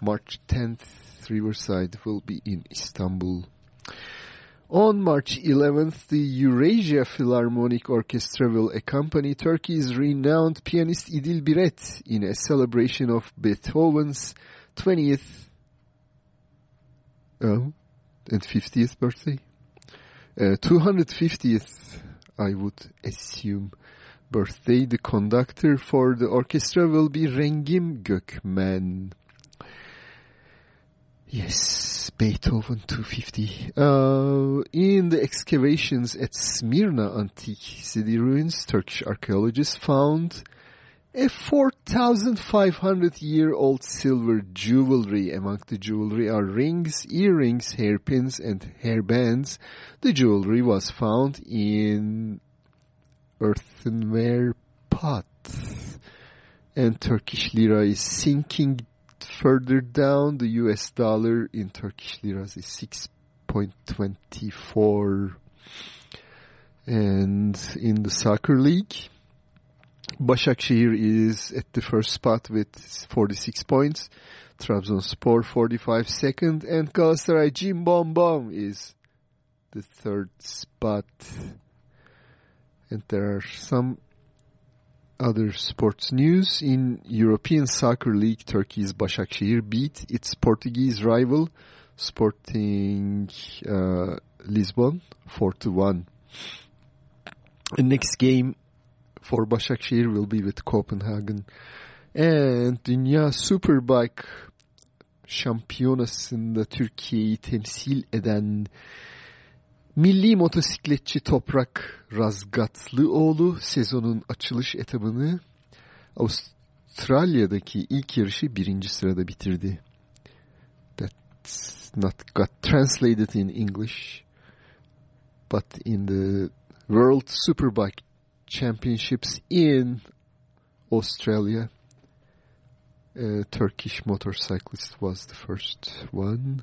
March 10th, Riverside will be in Istanbul. On March 11th, the Eurasia Philharmonic Orchestra will accompany Turkey's renowned pianist İdil Biret in a celebration of Beethoven's 20th oh, and 50th birthday. Uh, 250th, I would assume, birthday. The conductor for the orchestra will be Rengim Gökmen. Yes, Beethoven 250. Uh, in the excavations at Smyrna antique city ruins, Turkish archaeologists found a 4,500 year old silver jewelry. Among the jewelry are rings, earrings, hairpins, and hairbands. The jewelry was found in earthenware pot. And Turkish lira is sinking further down. The US dollar in Turkish liras is 6.24. And in the soccer league, Başakşehir is at the first spot with 46 points. Trabzonspor 45 second and Galatasaray Cim Bom Bom is the third spot. And there are some other sports news. In European Soccer League, Turkey's Başakşehir beat its Portuguese rival Sporting uh, Lisbon 4-1. The next game for Başakşehir will be with Copenhagen. And Dünya Superbike şampiyonasında Türkiye'yi temsil eden milli motosikletçi Toprak Razgatlıoğlu sezonun açılış etabını Avustralya'daki ilk yarışı birinci sırada bitirdi. That's not got translated in English. But in the World Superbike Championships in Australia. Turkish motorcyclist was the first one.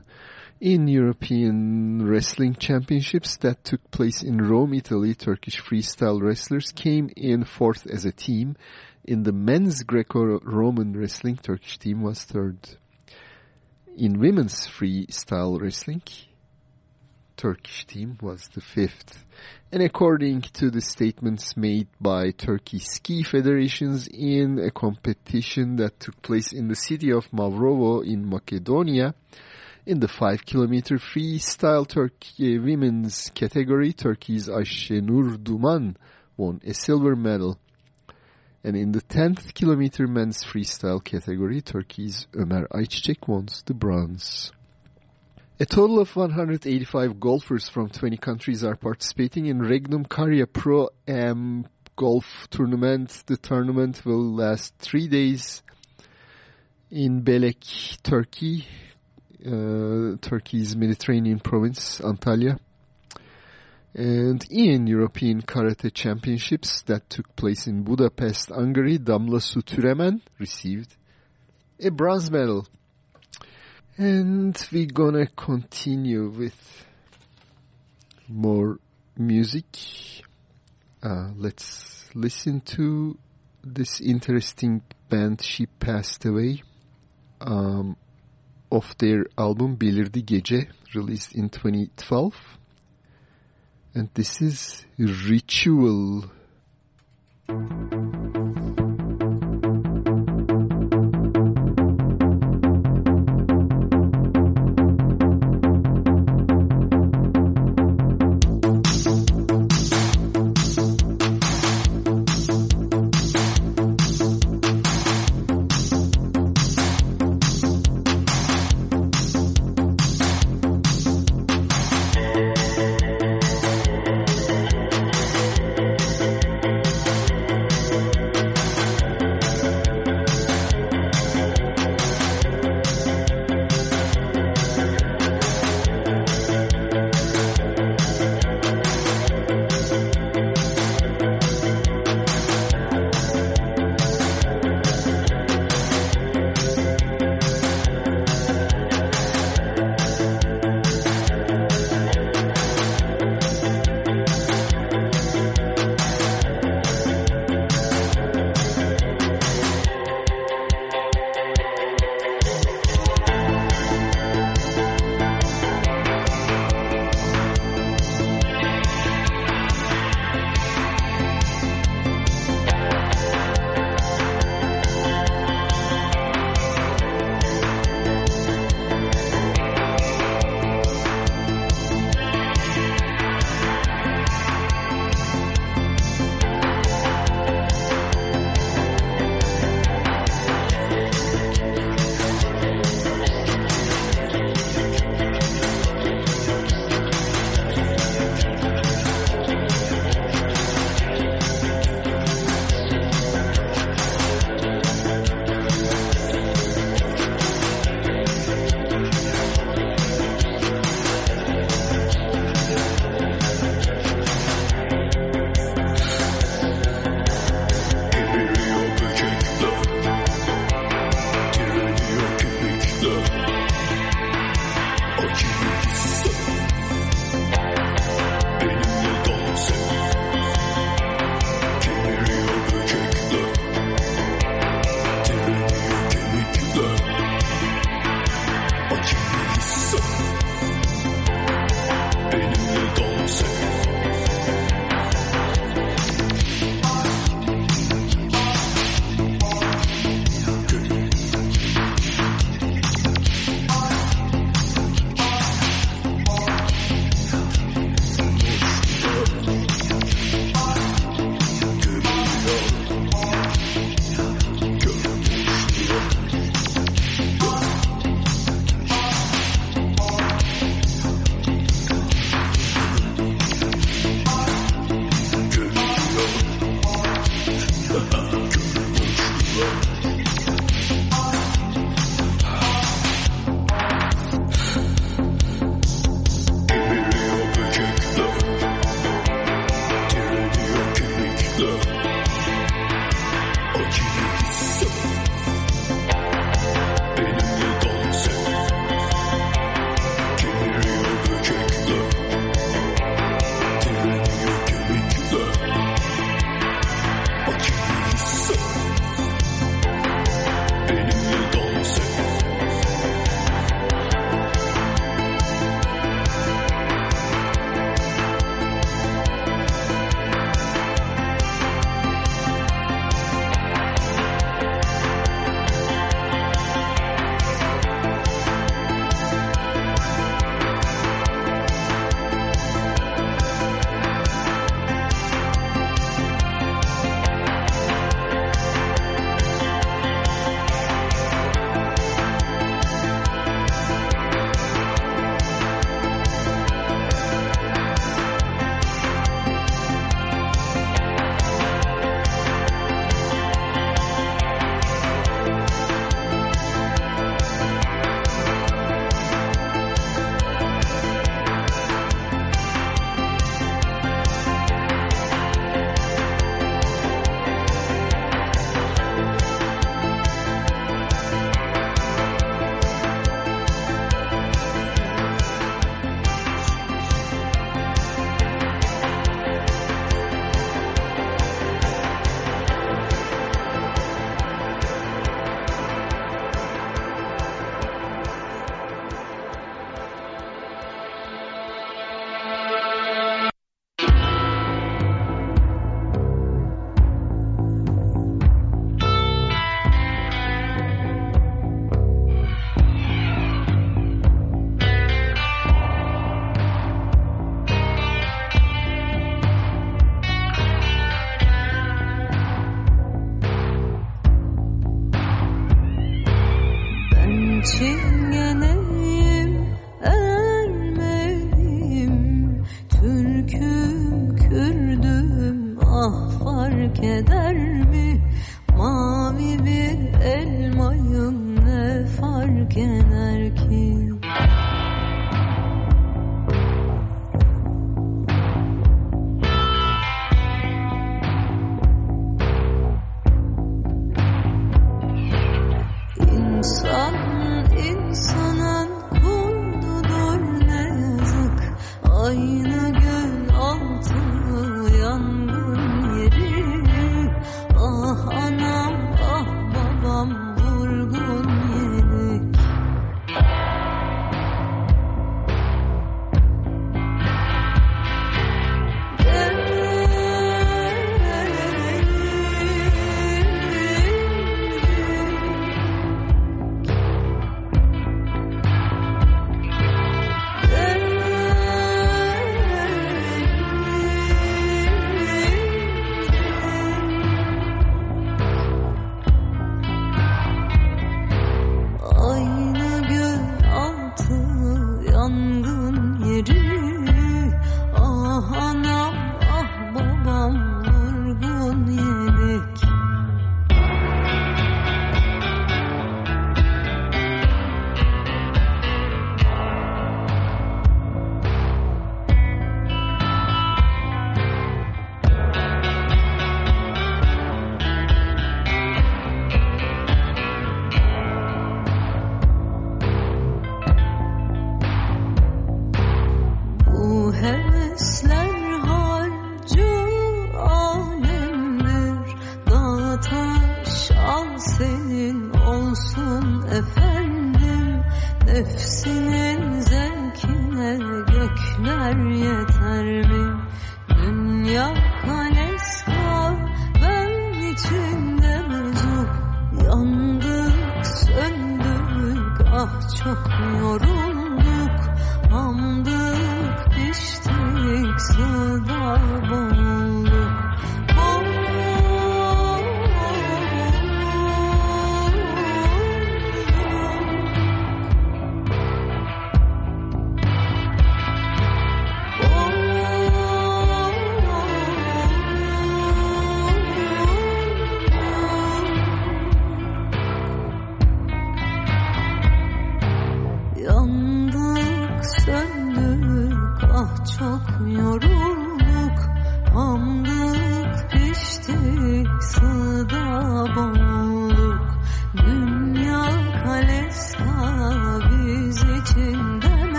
In European Wrestling Championships that took place in Rome, Italy, Turkish freestyle wrestlers came in fourth as a team. In the men's Greco-Roman wrestling, Turkish team was third. In women's freestyle wrestling, Turkish team was the fifth. And according to the statements made by Turkey ski federations in a competition that took place in the city of Mavrovo in Macedonia, in the 5 kilometer freestyle Turkey women's category, Turkey's Ayşenur Duman won a silver medal. And in the 10th kilometer men's freestyle category, Turkey's Ömer Ayçiçek won the bronze. A total of 185 golfers from 20 countries are participating in Regnum Karya Pro Am golf tournament. The tournament will last three days in Belek, Turkey, uh, Turkey's Mediterranean province, Antalya. And in European Karate Championships that took place in Budapest, Hungary, Damla Sutüremen received a bronze medal. And we're gonna continue with more music. Uh, let's listen to this interesting band She Past Away um, of their album Belirdi Gece released in 2012. And this is Ritual.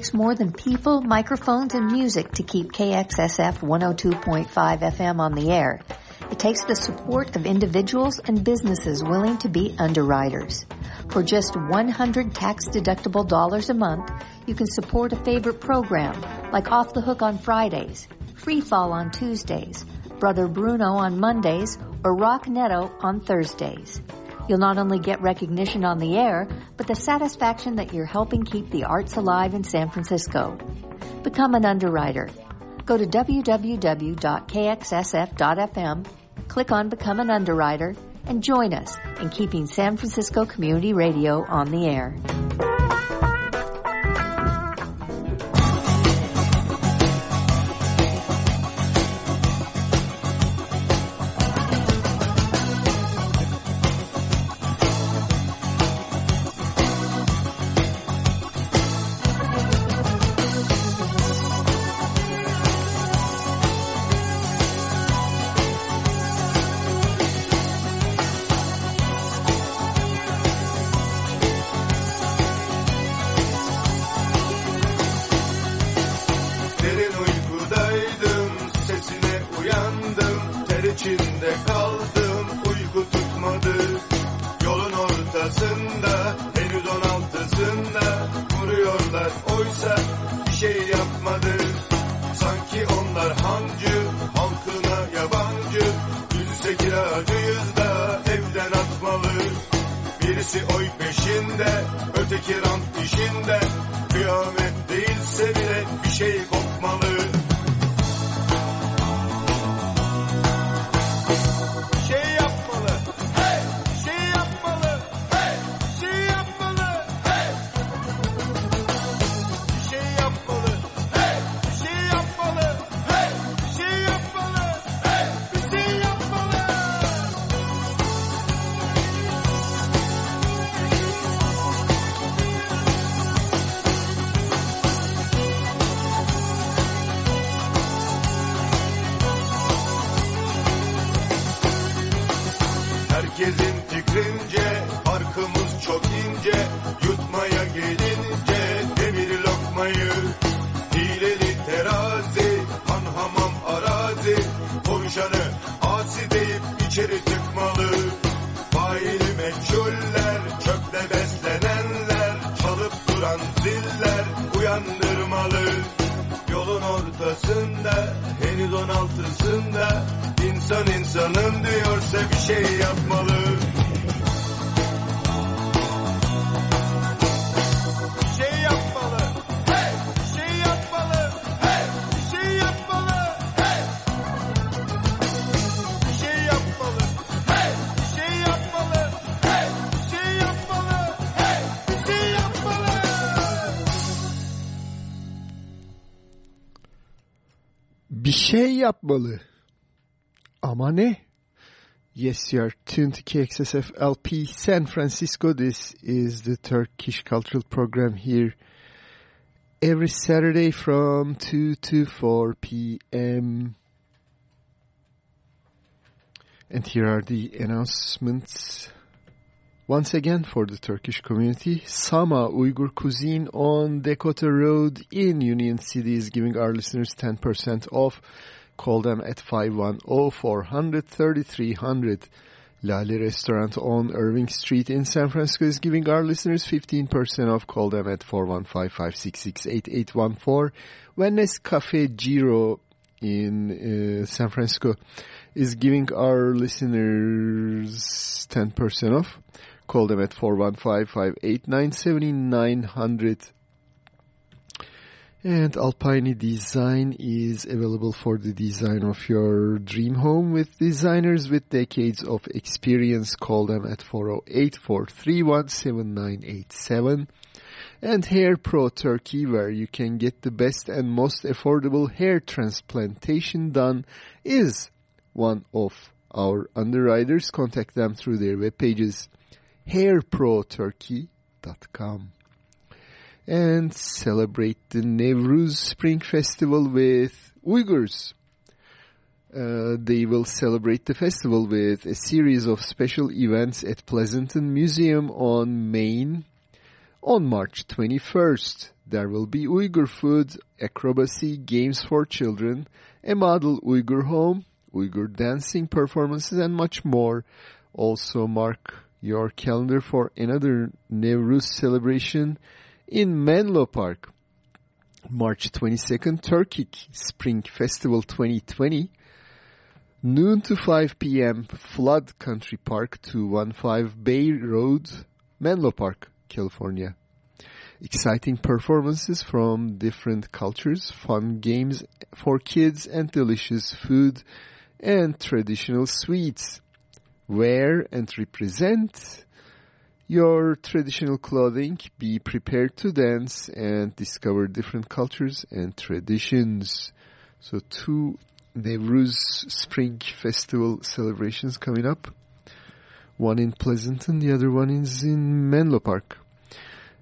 Takes more than people, microphones, and music to keep KXSF 102.5 FM on the air. It takes the support of individuals and businesses willing to be underwriters. For just 100 tax deductible dollars a month, you can support a favorite program like Off the Hook on Fridays, Free Fall on Tuesdays, Brother Bruno on Mondays, or Rock Netto on Thursdays. You'll not only get recognition on the air, but the satisfaction that you're helping keep the arts alive in San Francisco. Become an underwriter. Go to www.kxsf.fm, click on Become an Underwriter, and join us in keeping San Francisco Community Radio on the air. Şey yapmalı. Ama ne? Yes, you are tuned to KXSF LP San Francisco. This is the Turkish Cultural Program here every Saturday from 2 to 4 p.m. And here are the announcements. Once again for the Turkish community, Sama Uyghur Cuisine on Dakota Road in Union City is giving our listeners 10% off. Call them at 510-400-3300. Lale Restaurant on Irving Street in San Francisco is giving our listeners 15% off. Call them at 415-566-8814. Wellness Cafe Giro in uh, San Francisco is giving our listeners 10% off. Call them at 415-589-7900. And Alpine Design is available for the design of your dream home with designers with decades of experience. Call them at 408-431-7987. And Hair Pro Turkey, where you can get the best and most affordable hair transplantation done, is one of our underwriters. Contact them through their web pages, hairproturkey.com. And celebrate the Nevruz Spring Festival with Uyghurs. Uh, they will celebrate the festival with a series of special events at Pleasanton Museum on Main on March 21st. There will be Uyghur food, acrobacy, games for children, a model Uyghur home, Uyghur dancing performances, and much more. Also mark your calendar for another Nevruz celebration in Menlo Park. March 22nd, Turkic Spring Festival 2020. Noon to 5 p.m. Flood Country Park, 215 Bay Road, Menlo Park, California. Exciting performances from different cultures, fun games for kids, and delicious food and traditional sweets. Wear and represent your traditional clothing, be prepared to dance and discover different cultures and traditions. So two Nevruz Spring Festival celebrations coming up. One in Pleasanton, the other one is in Menlo Park.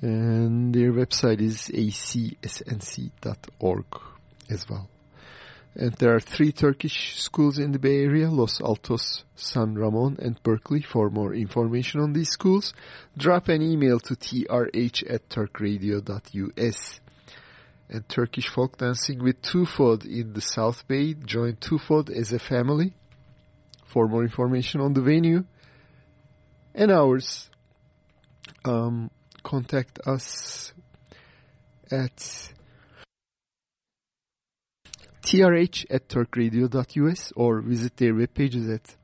And their website is acsnc.org as well. And there are three Turkish schools in the Bay Area, Los Altos, San Ramon, and Berkeley. For more information on these schools, drop an email to trh at turkradio.us. And Turkish folk dancing with Tufod in the South Bay. Join Tufod as a family. For more information on the venue and hours, um, contact us at trh at turkradio.us or visit their web pages at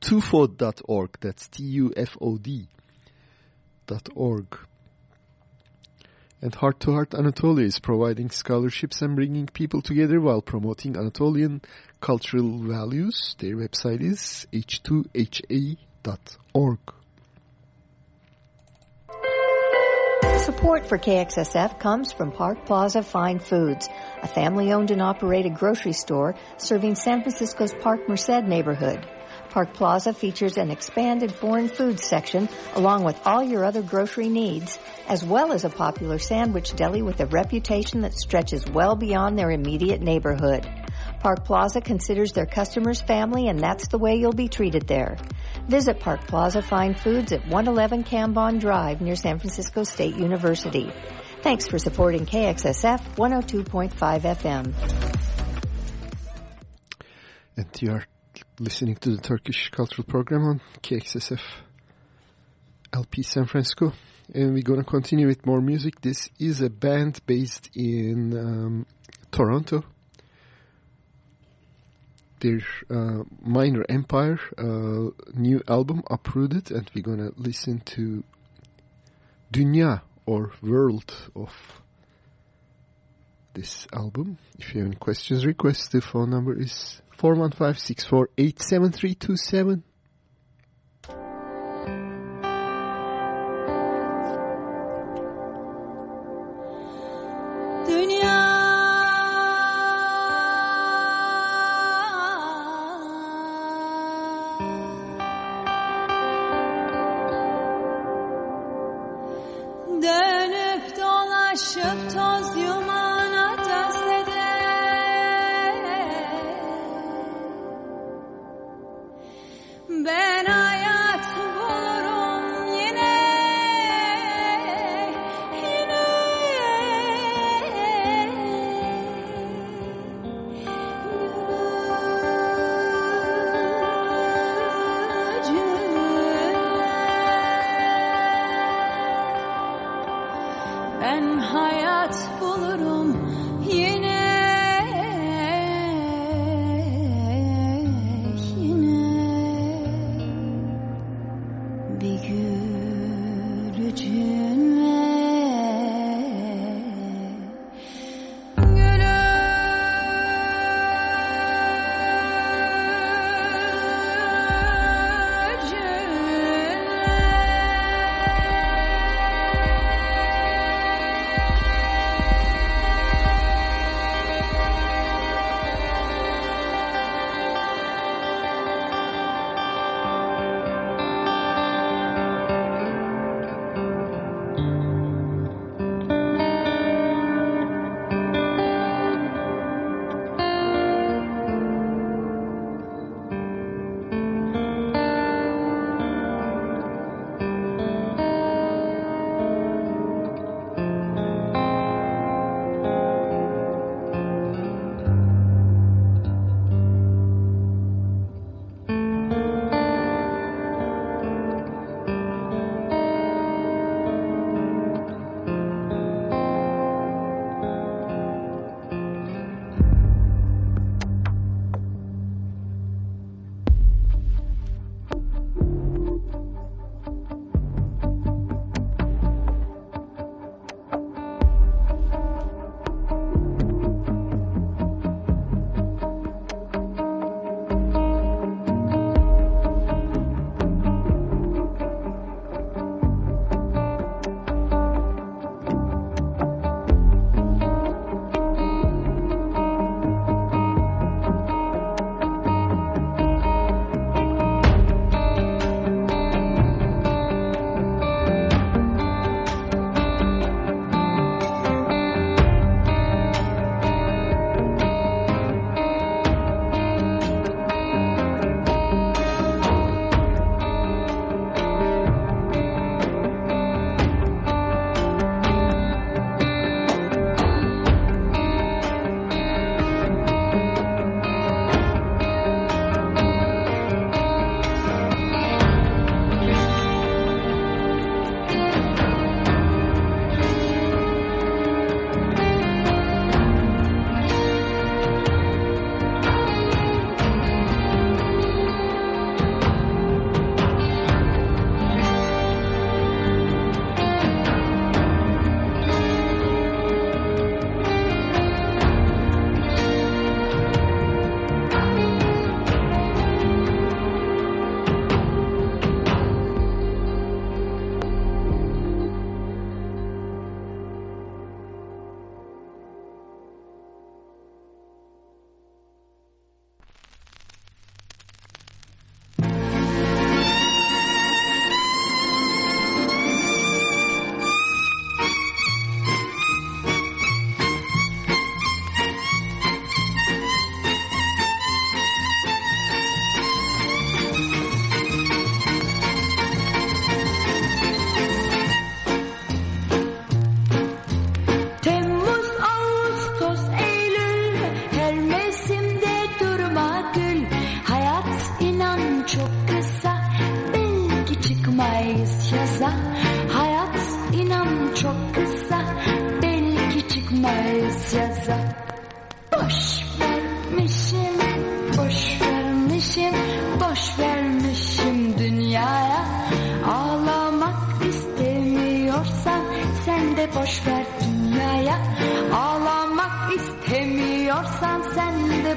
tufod.org. That's T-U-F-O-D dot org. And Heart to Heart Anatolia is providing scholarships and bringing people together while promoting Anatolian cultural values. Their website is h2ha.org. Support for KXSF comes from Park Plaza Fine Foods, a family-owned and operated grocery store serving San Francisco's Park Merced neighborhood. Park Plaza features an expanded foreign foods section along with all your other grocery needs, as well as a popular sandwich deli with a reputation that stretches well beyond their immediate neighborhood. Park Plaza considers their customers family and that's the way you'll be treated there. Visit Park Plaza Fine Foods at 111 Cambon Drive near San Francisco State University. Thanks for supporting KXSF 102.5 FM. And you are listening to the Turkish Cultural Program on KXSF LP San Francisco. And we're going to continue with more music. This is a band based in um, Toronto their uh, Minor Empire uh, new album, Uprooted, and we're going to listen to Dünya or World of this album. If you have any questions, requests, the phone number is 415 648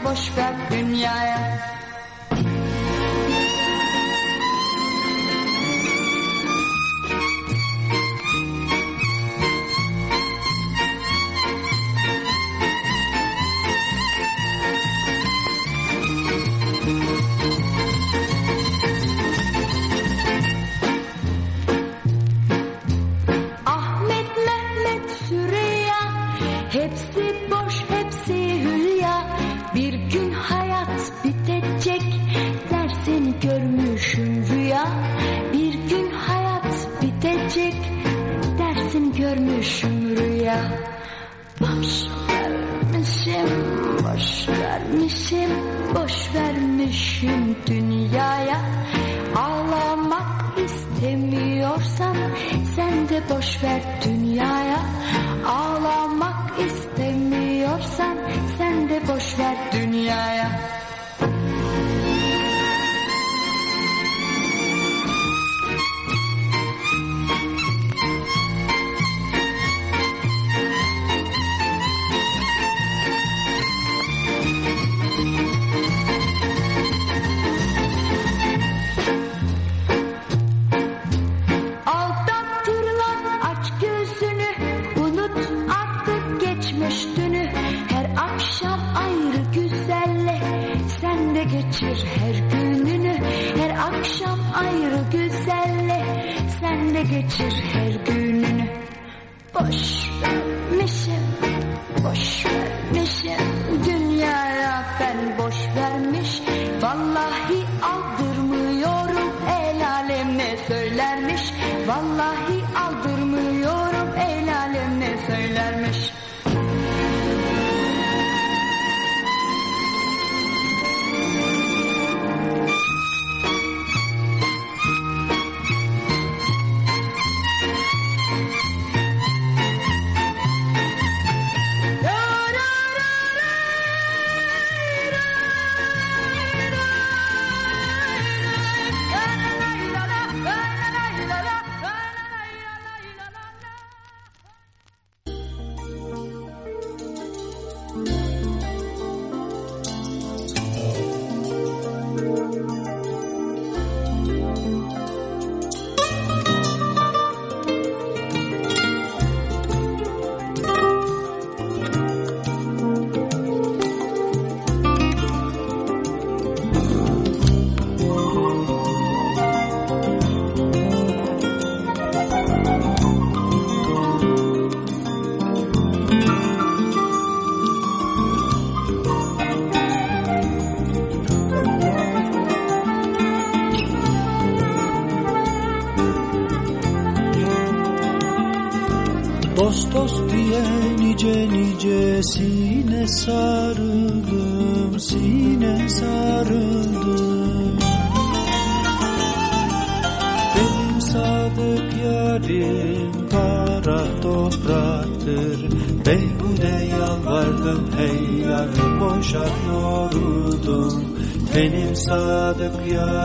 boş ver dünyaya. sine sarıldım, sine sarıldım. Benim sadık yarim kara topraktır. Beyhude yalvardım hey yar boşa yoruldum. Benim sadık yarim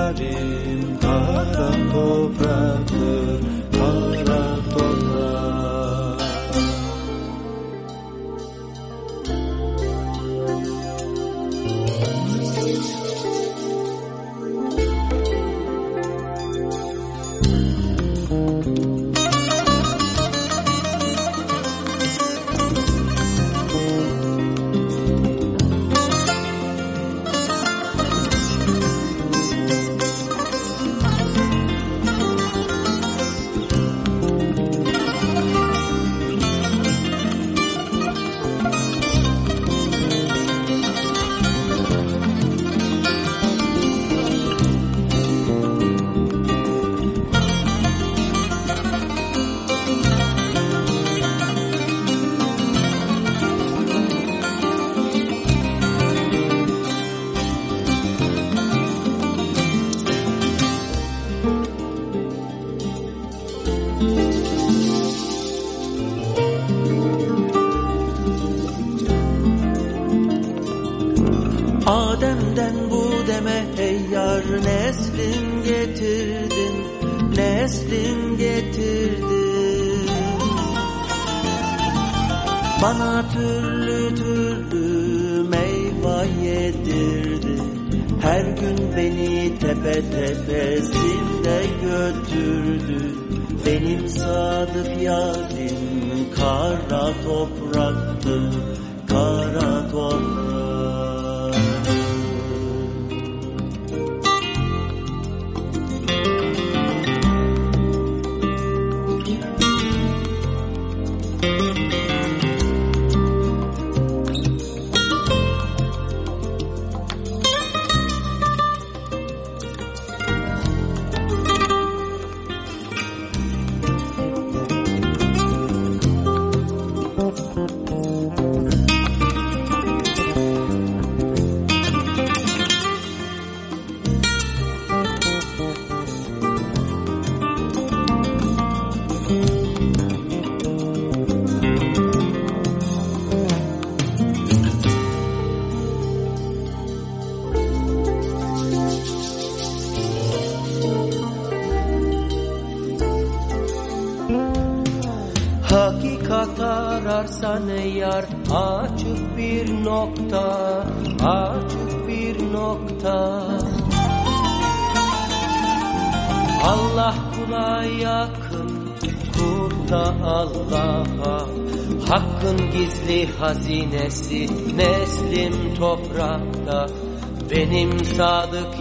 sadık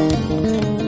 On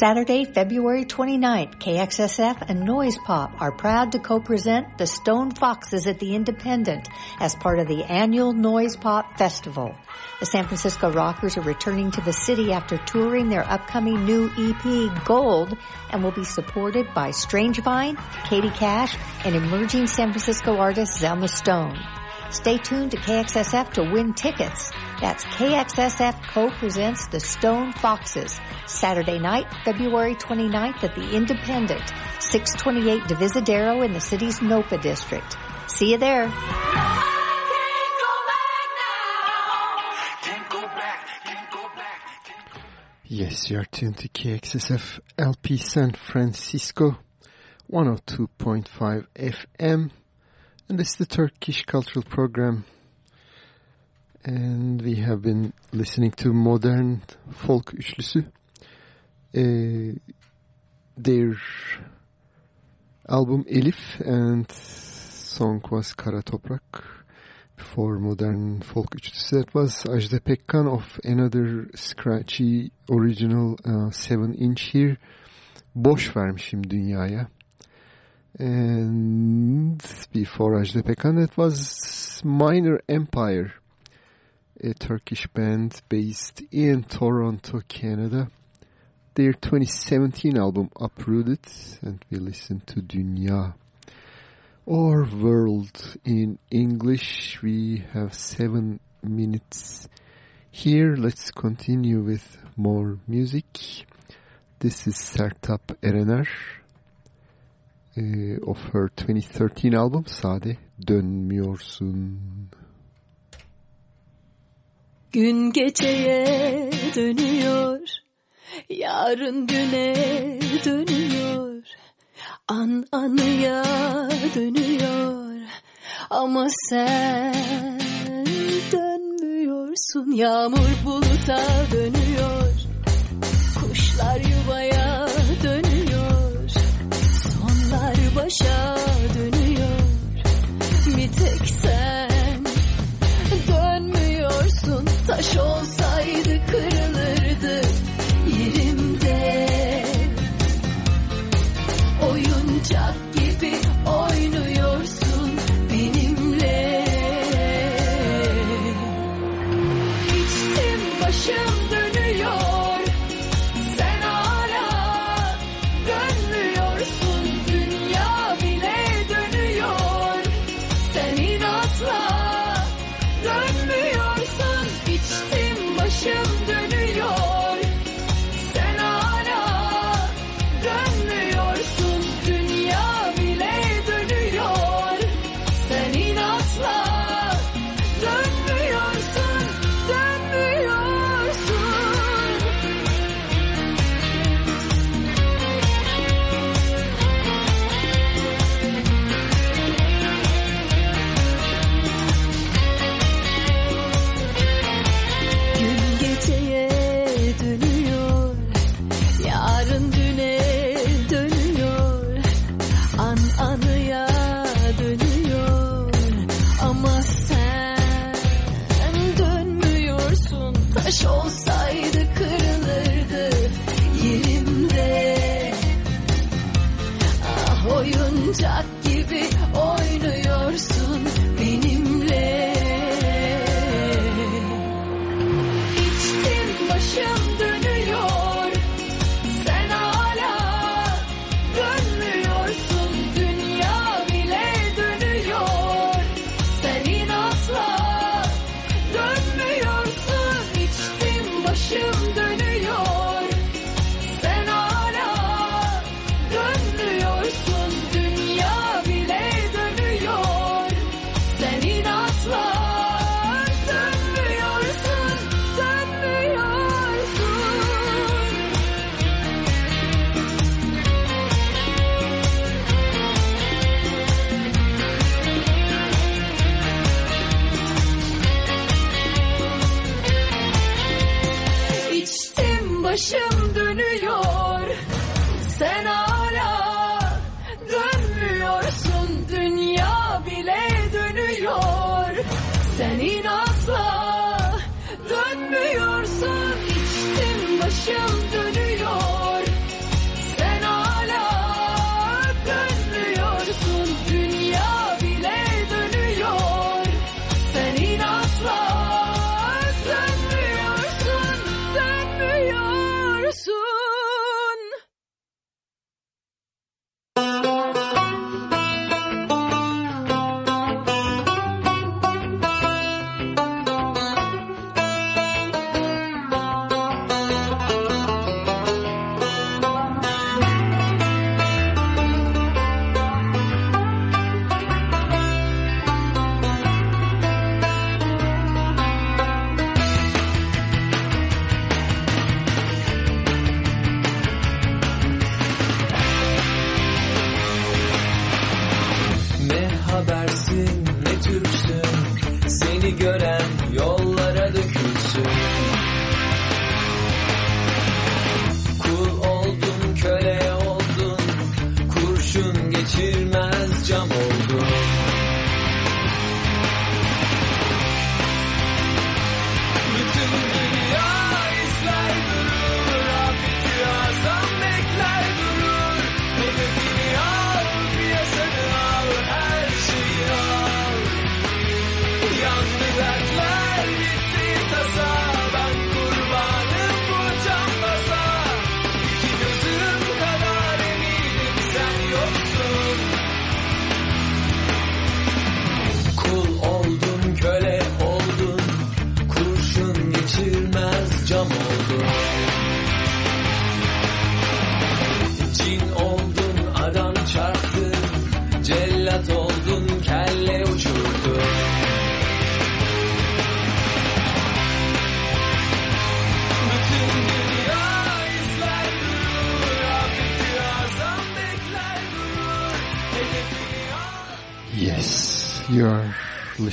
Saturday, February 29th, KXSF and Noise Pop are proud to co-present the Stone Foxes at the Independent as part of the annual Noise Pop Festival. The San Francisco Rockers are returning to the city after touring their upcoming new EP, Gold, and will be supported by Strangevine, Katie Cash, and emerging San Francisco artist Zelma Stone. Stay tuned to KXSF to win tickets. That's KXSF co-presents the Stone Foxes, Saturday night, February 29th at the Independent, 628 Divisadero in the city's Nopa district. See you there. Yes, you're tuned to KXSF LP San Francisco, 102.5 FM. And this is the Turkish Cultural Program. And we have been listening to modern folk üçlüsü. Uh, their album Elif and song was Kara Toprak. Before modern folk üçlüsü that was Ajda Pekkan of another scratchy original 7 inch here. Boş vermişim dünyaya. And before Ajda Pekkan, it was Minor Empire, a Turkish band based in Toronto, Canada. Their 2017 album Uprooted, and we listened to Dünya. Or World in English. We have seven minutes here. Let's continue with more music. This is Sertab Erener Ee, of her 2013 album Sade Dönmüyorsun. Gün geceye dönüyor, yarın düne dönüyor, an anıya dönüyor ama sen dönmüyorsun. Yağmur buluta dönüyor, kuşlar başa dönüyor. Bir tek sen dönmüyorsun. Taş olsaydı kırılır.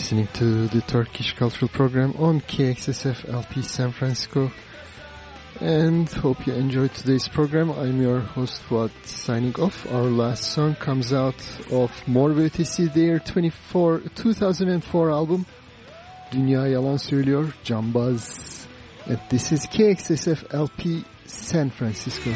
Listening to the Turkish Cultural Program on KXSF LP San Francisco. And hope you enjoyed today's program. I'm your host Fuat signing off. Our last song comes out of Mor their 24, 2004 album. Dünya Yalan Söylüyor, Cambaz. And this is KXSF LP San Francisco.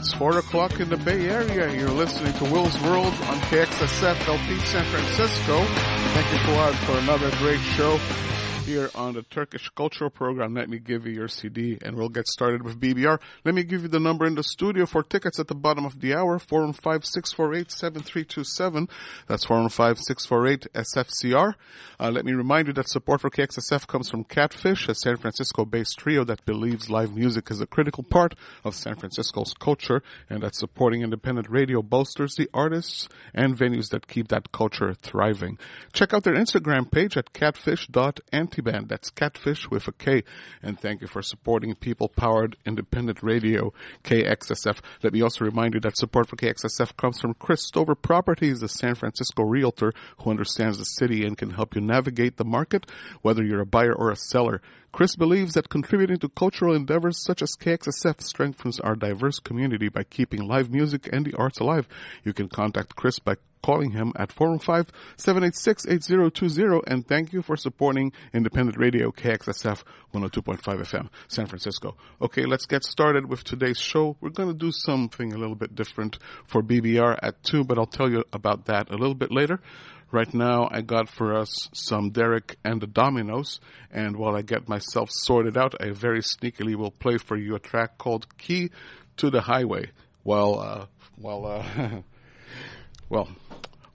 It's 4 o'clock in the Bay Area. You're listening to Will's World on KXSF LP San Francisco. Thank you, Fuad, for another great show here on the Turkish Cultural Program. Let me give you your CD and we'll get started with BBR. Let me give you the number in the studio for tickets at the bottom of the hour, 415-648-7327. That's 415-648-SFCR. Uh, let me remind you that support for KXSF comes from Katfish, a San Francisco-based trio that believes live music is a critical part of San Francisco's culture and that supporting independent radio bolsters the artists and venues that keep that culture thriving. Check out their Instagram page at catfish.antiband. That's catfish with a K. And thank you for supporting people-powered independent radio, KXSF. Let me also remind you that support for KXSF comes from Chris Stover Properties, a San Francisco realtor who understands the city and can help you navigate the market, whether you're a buyer or a seller. Chris believes that contributing to cultural endeavors such as KXSF strengthens our diverse community by keeping live music and the arts alive. You can contact Chris by calling him at 415-786-8020 and thank you for supporting independent radio KXSF 102.5 FM San Francisco. Okay, let's get started with today's show. We're going to do something a little bit different for BBR at 2, but I'll tell you about that a little bit later. Right now, I got for us some Derek and the Dominos, and while I get myself sorted out, I very sneakily will play for you a track called Key to the Highway. While, uh, while, uh, well,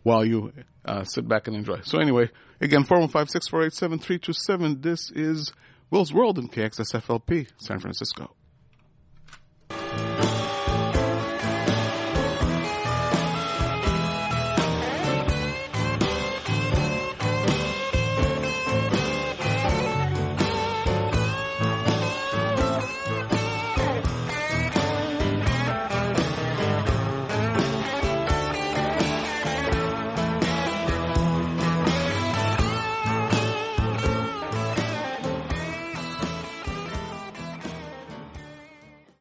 while you uh, sit back and enjoy. So anyway, again, 415-648-7327. This is Will's World in KXSFLP, San Francisco.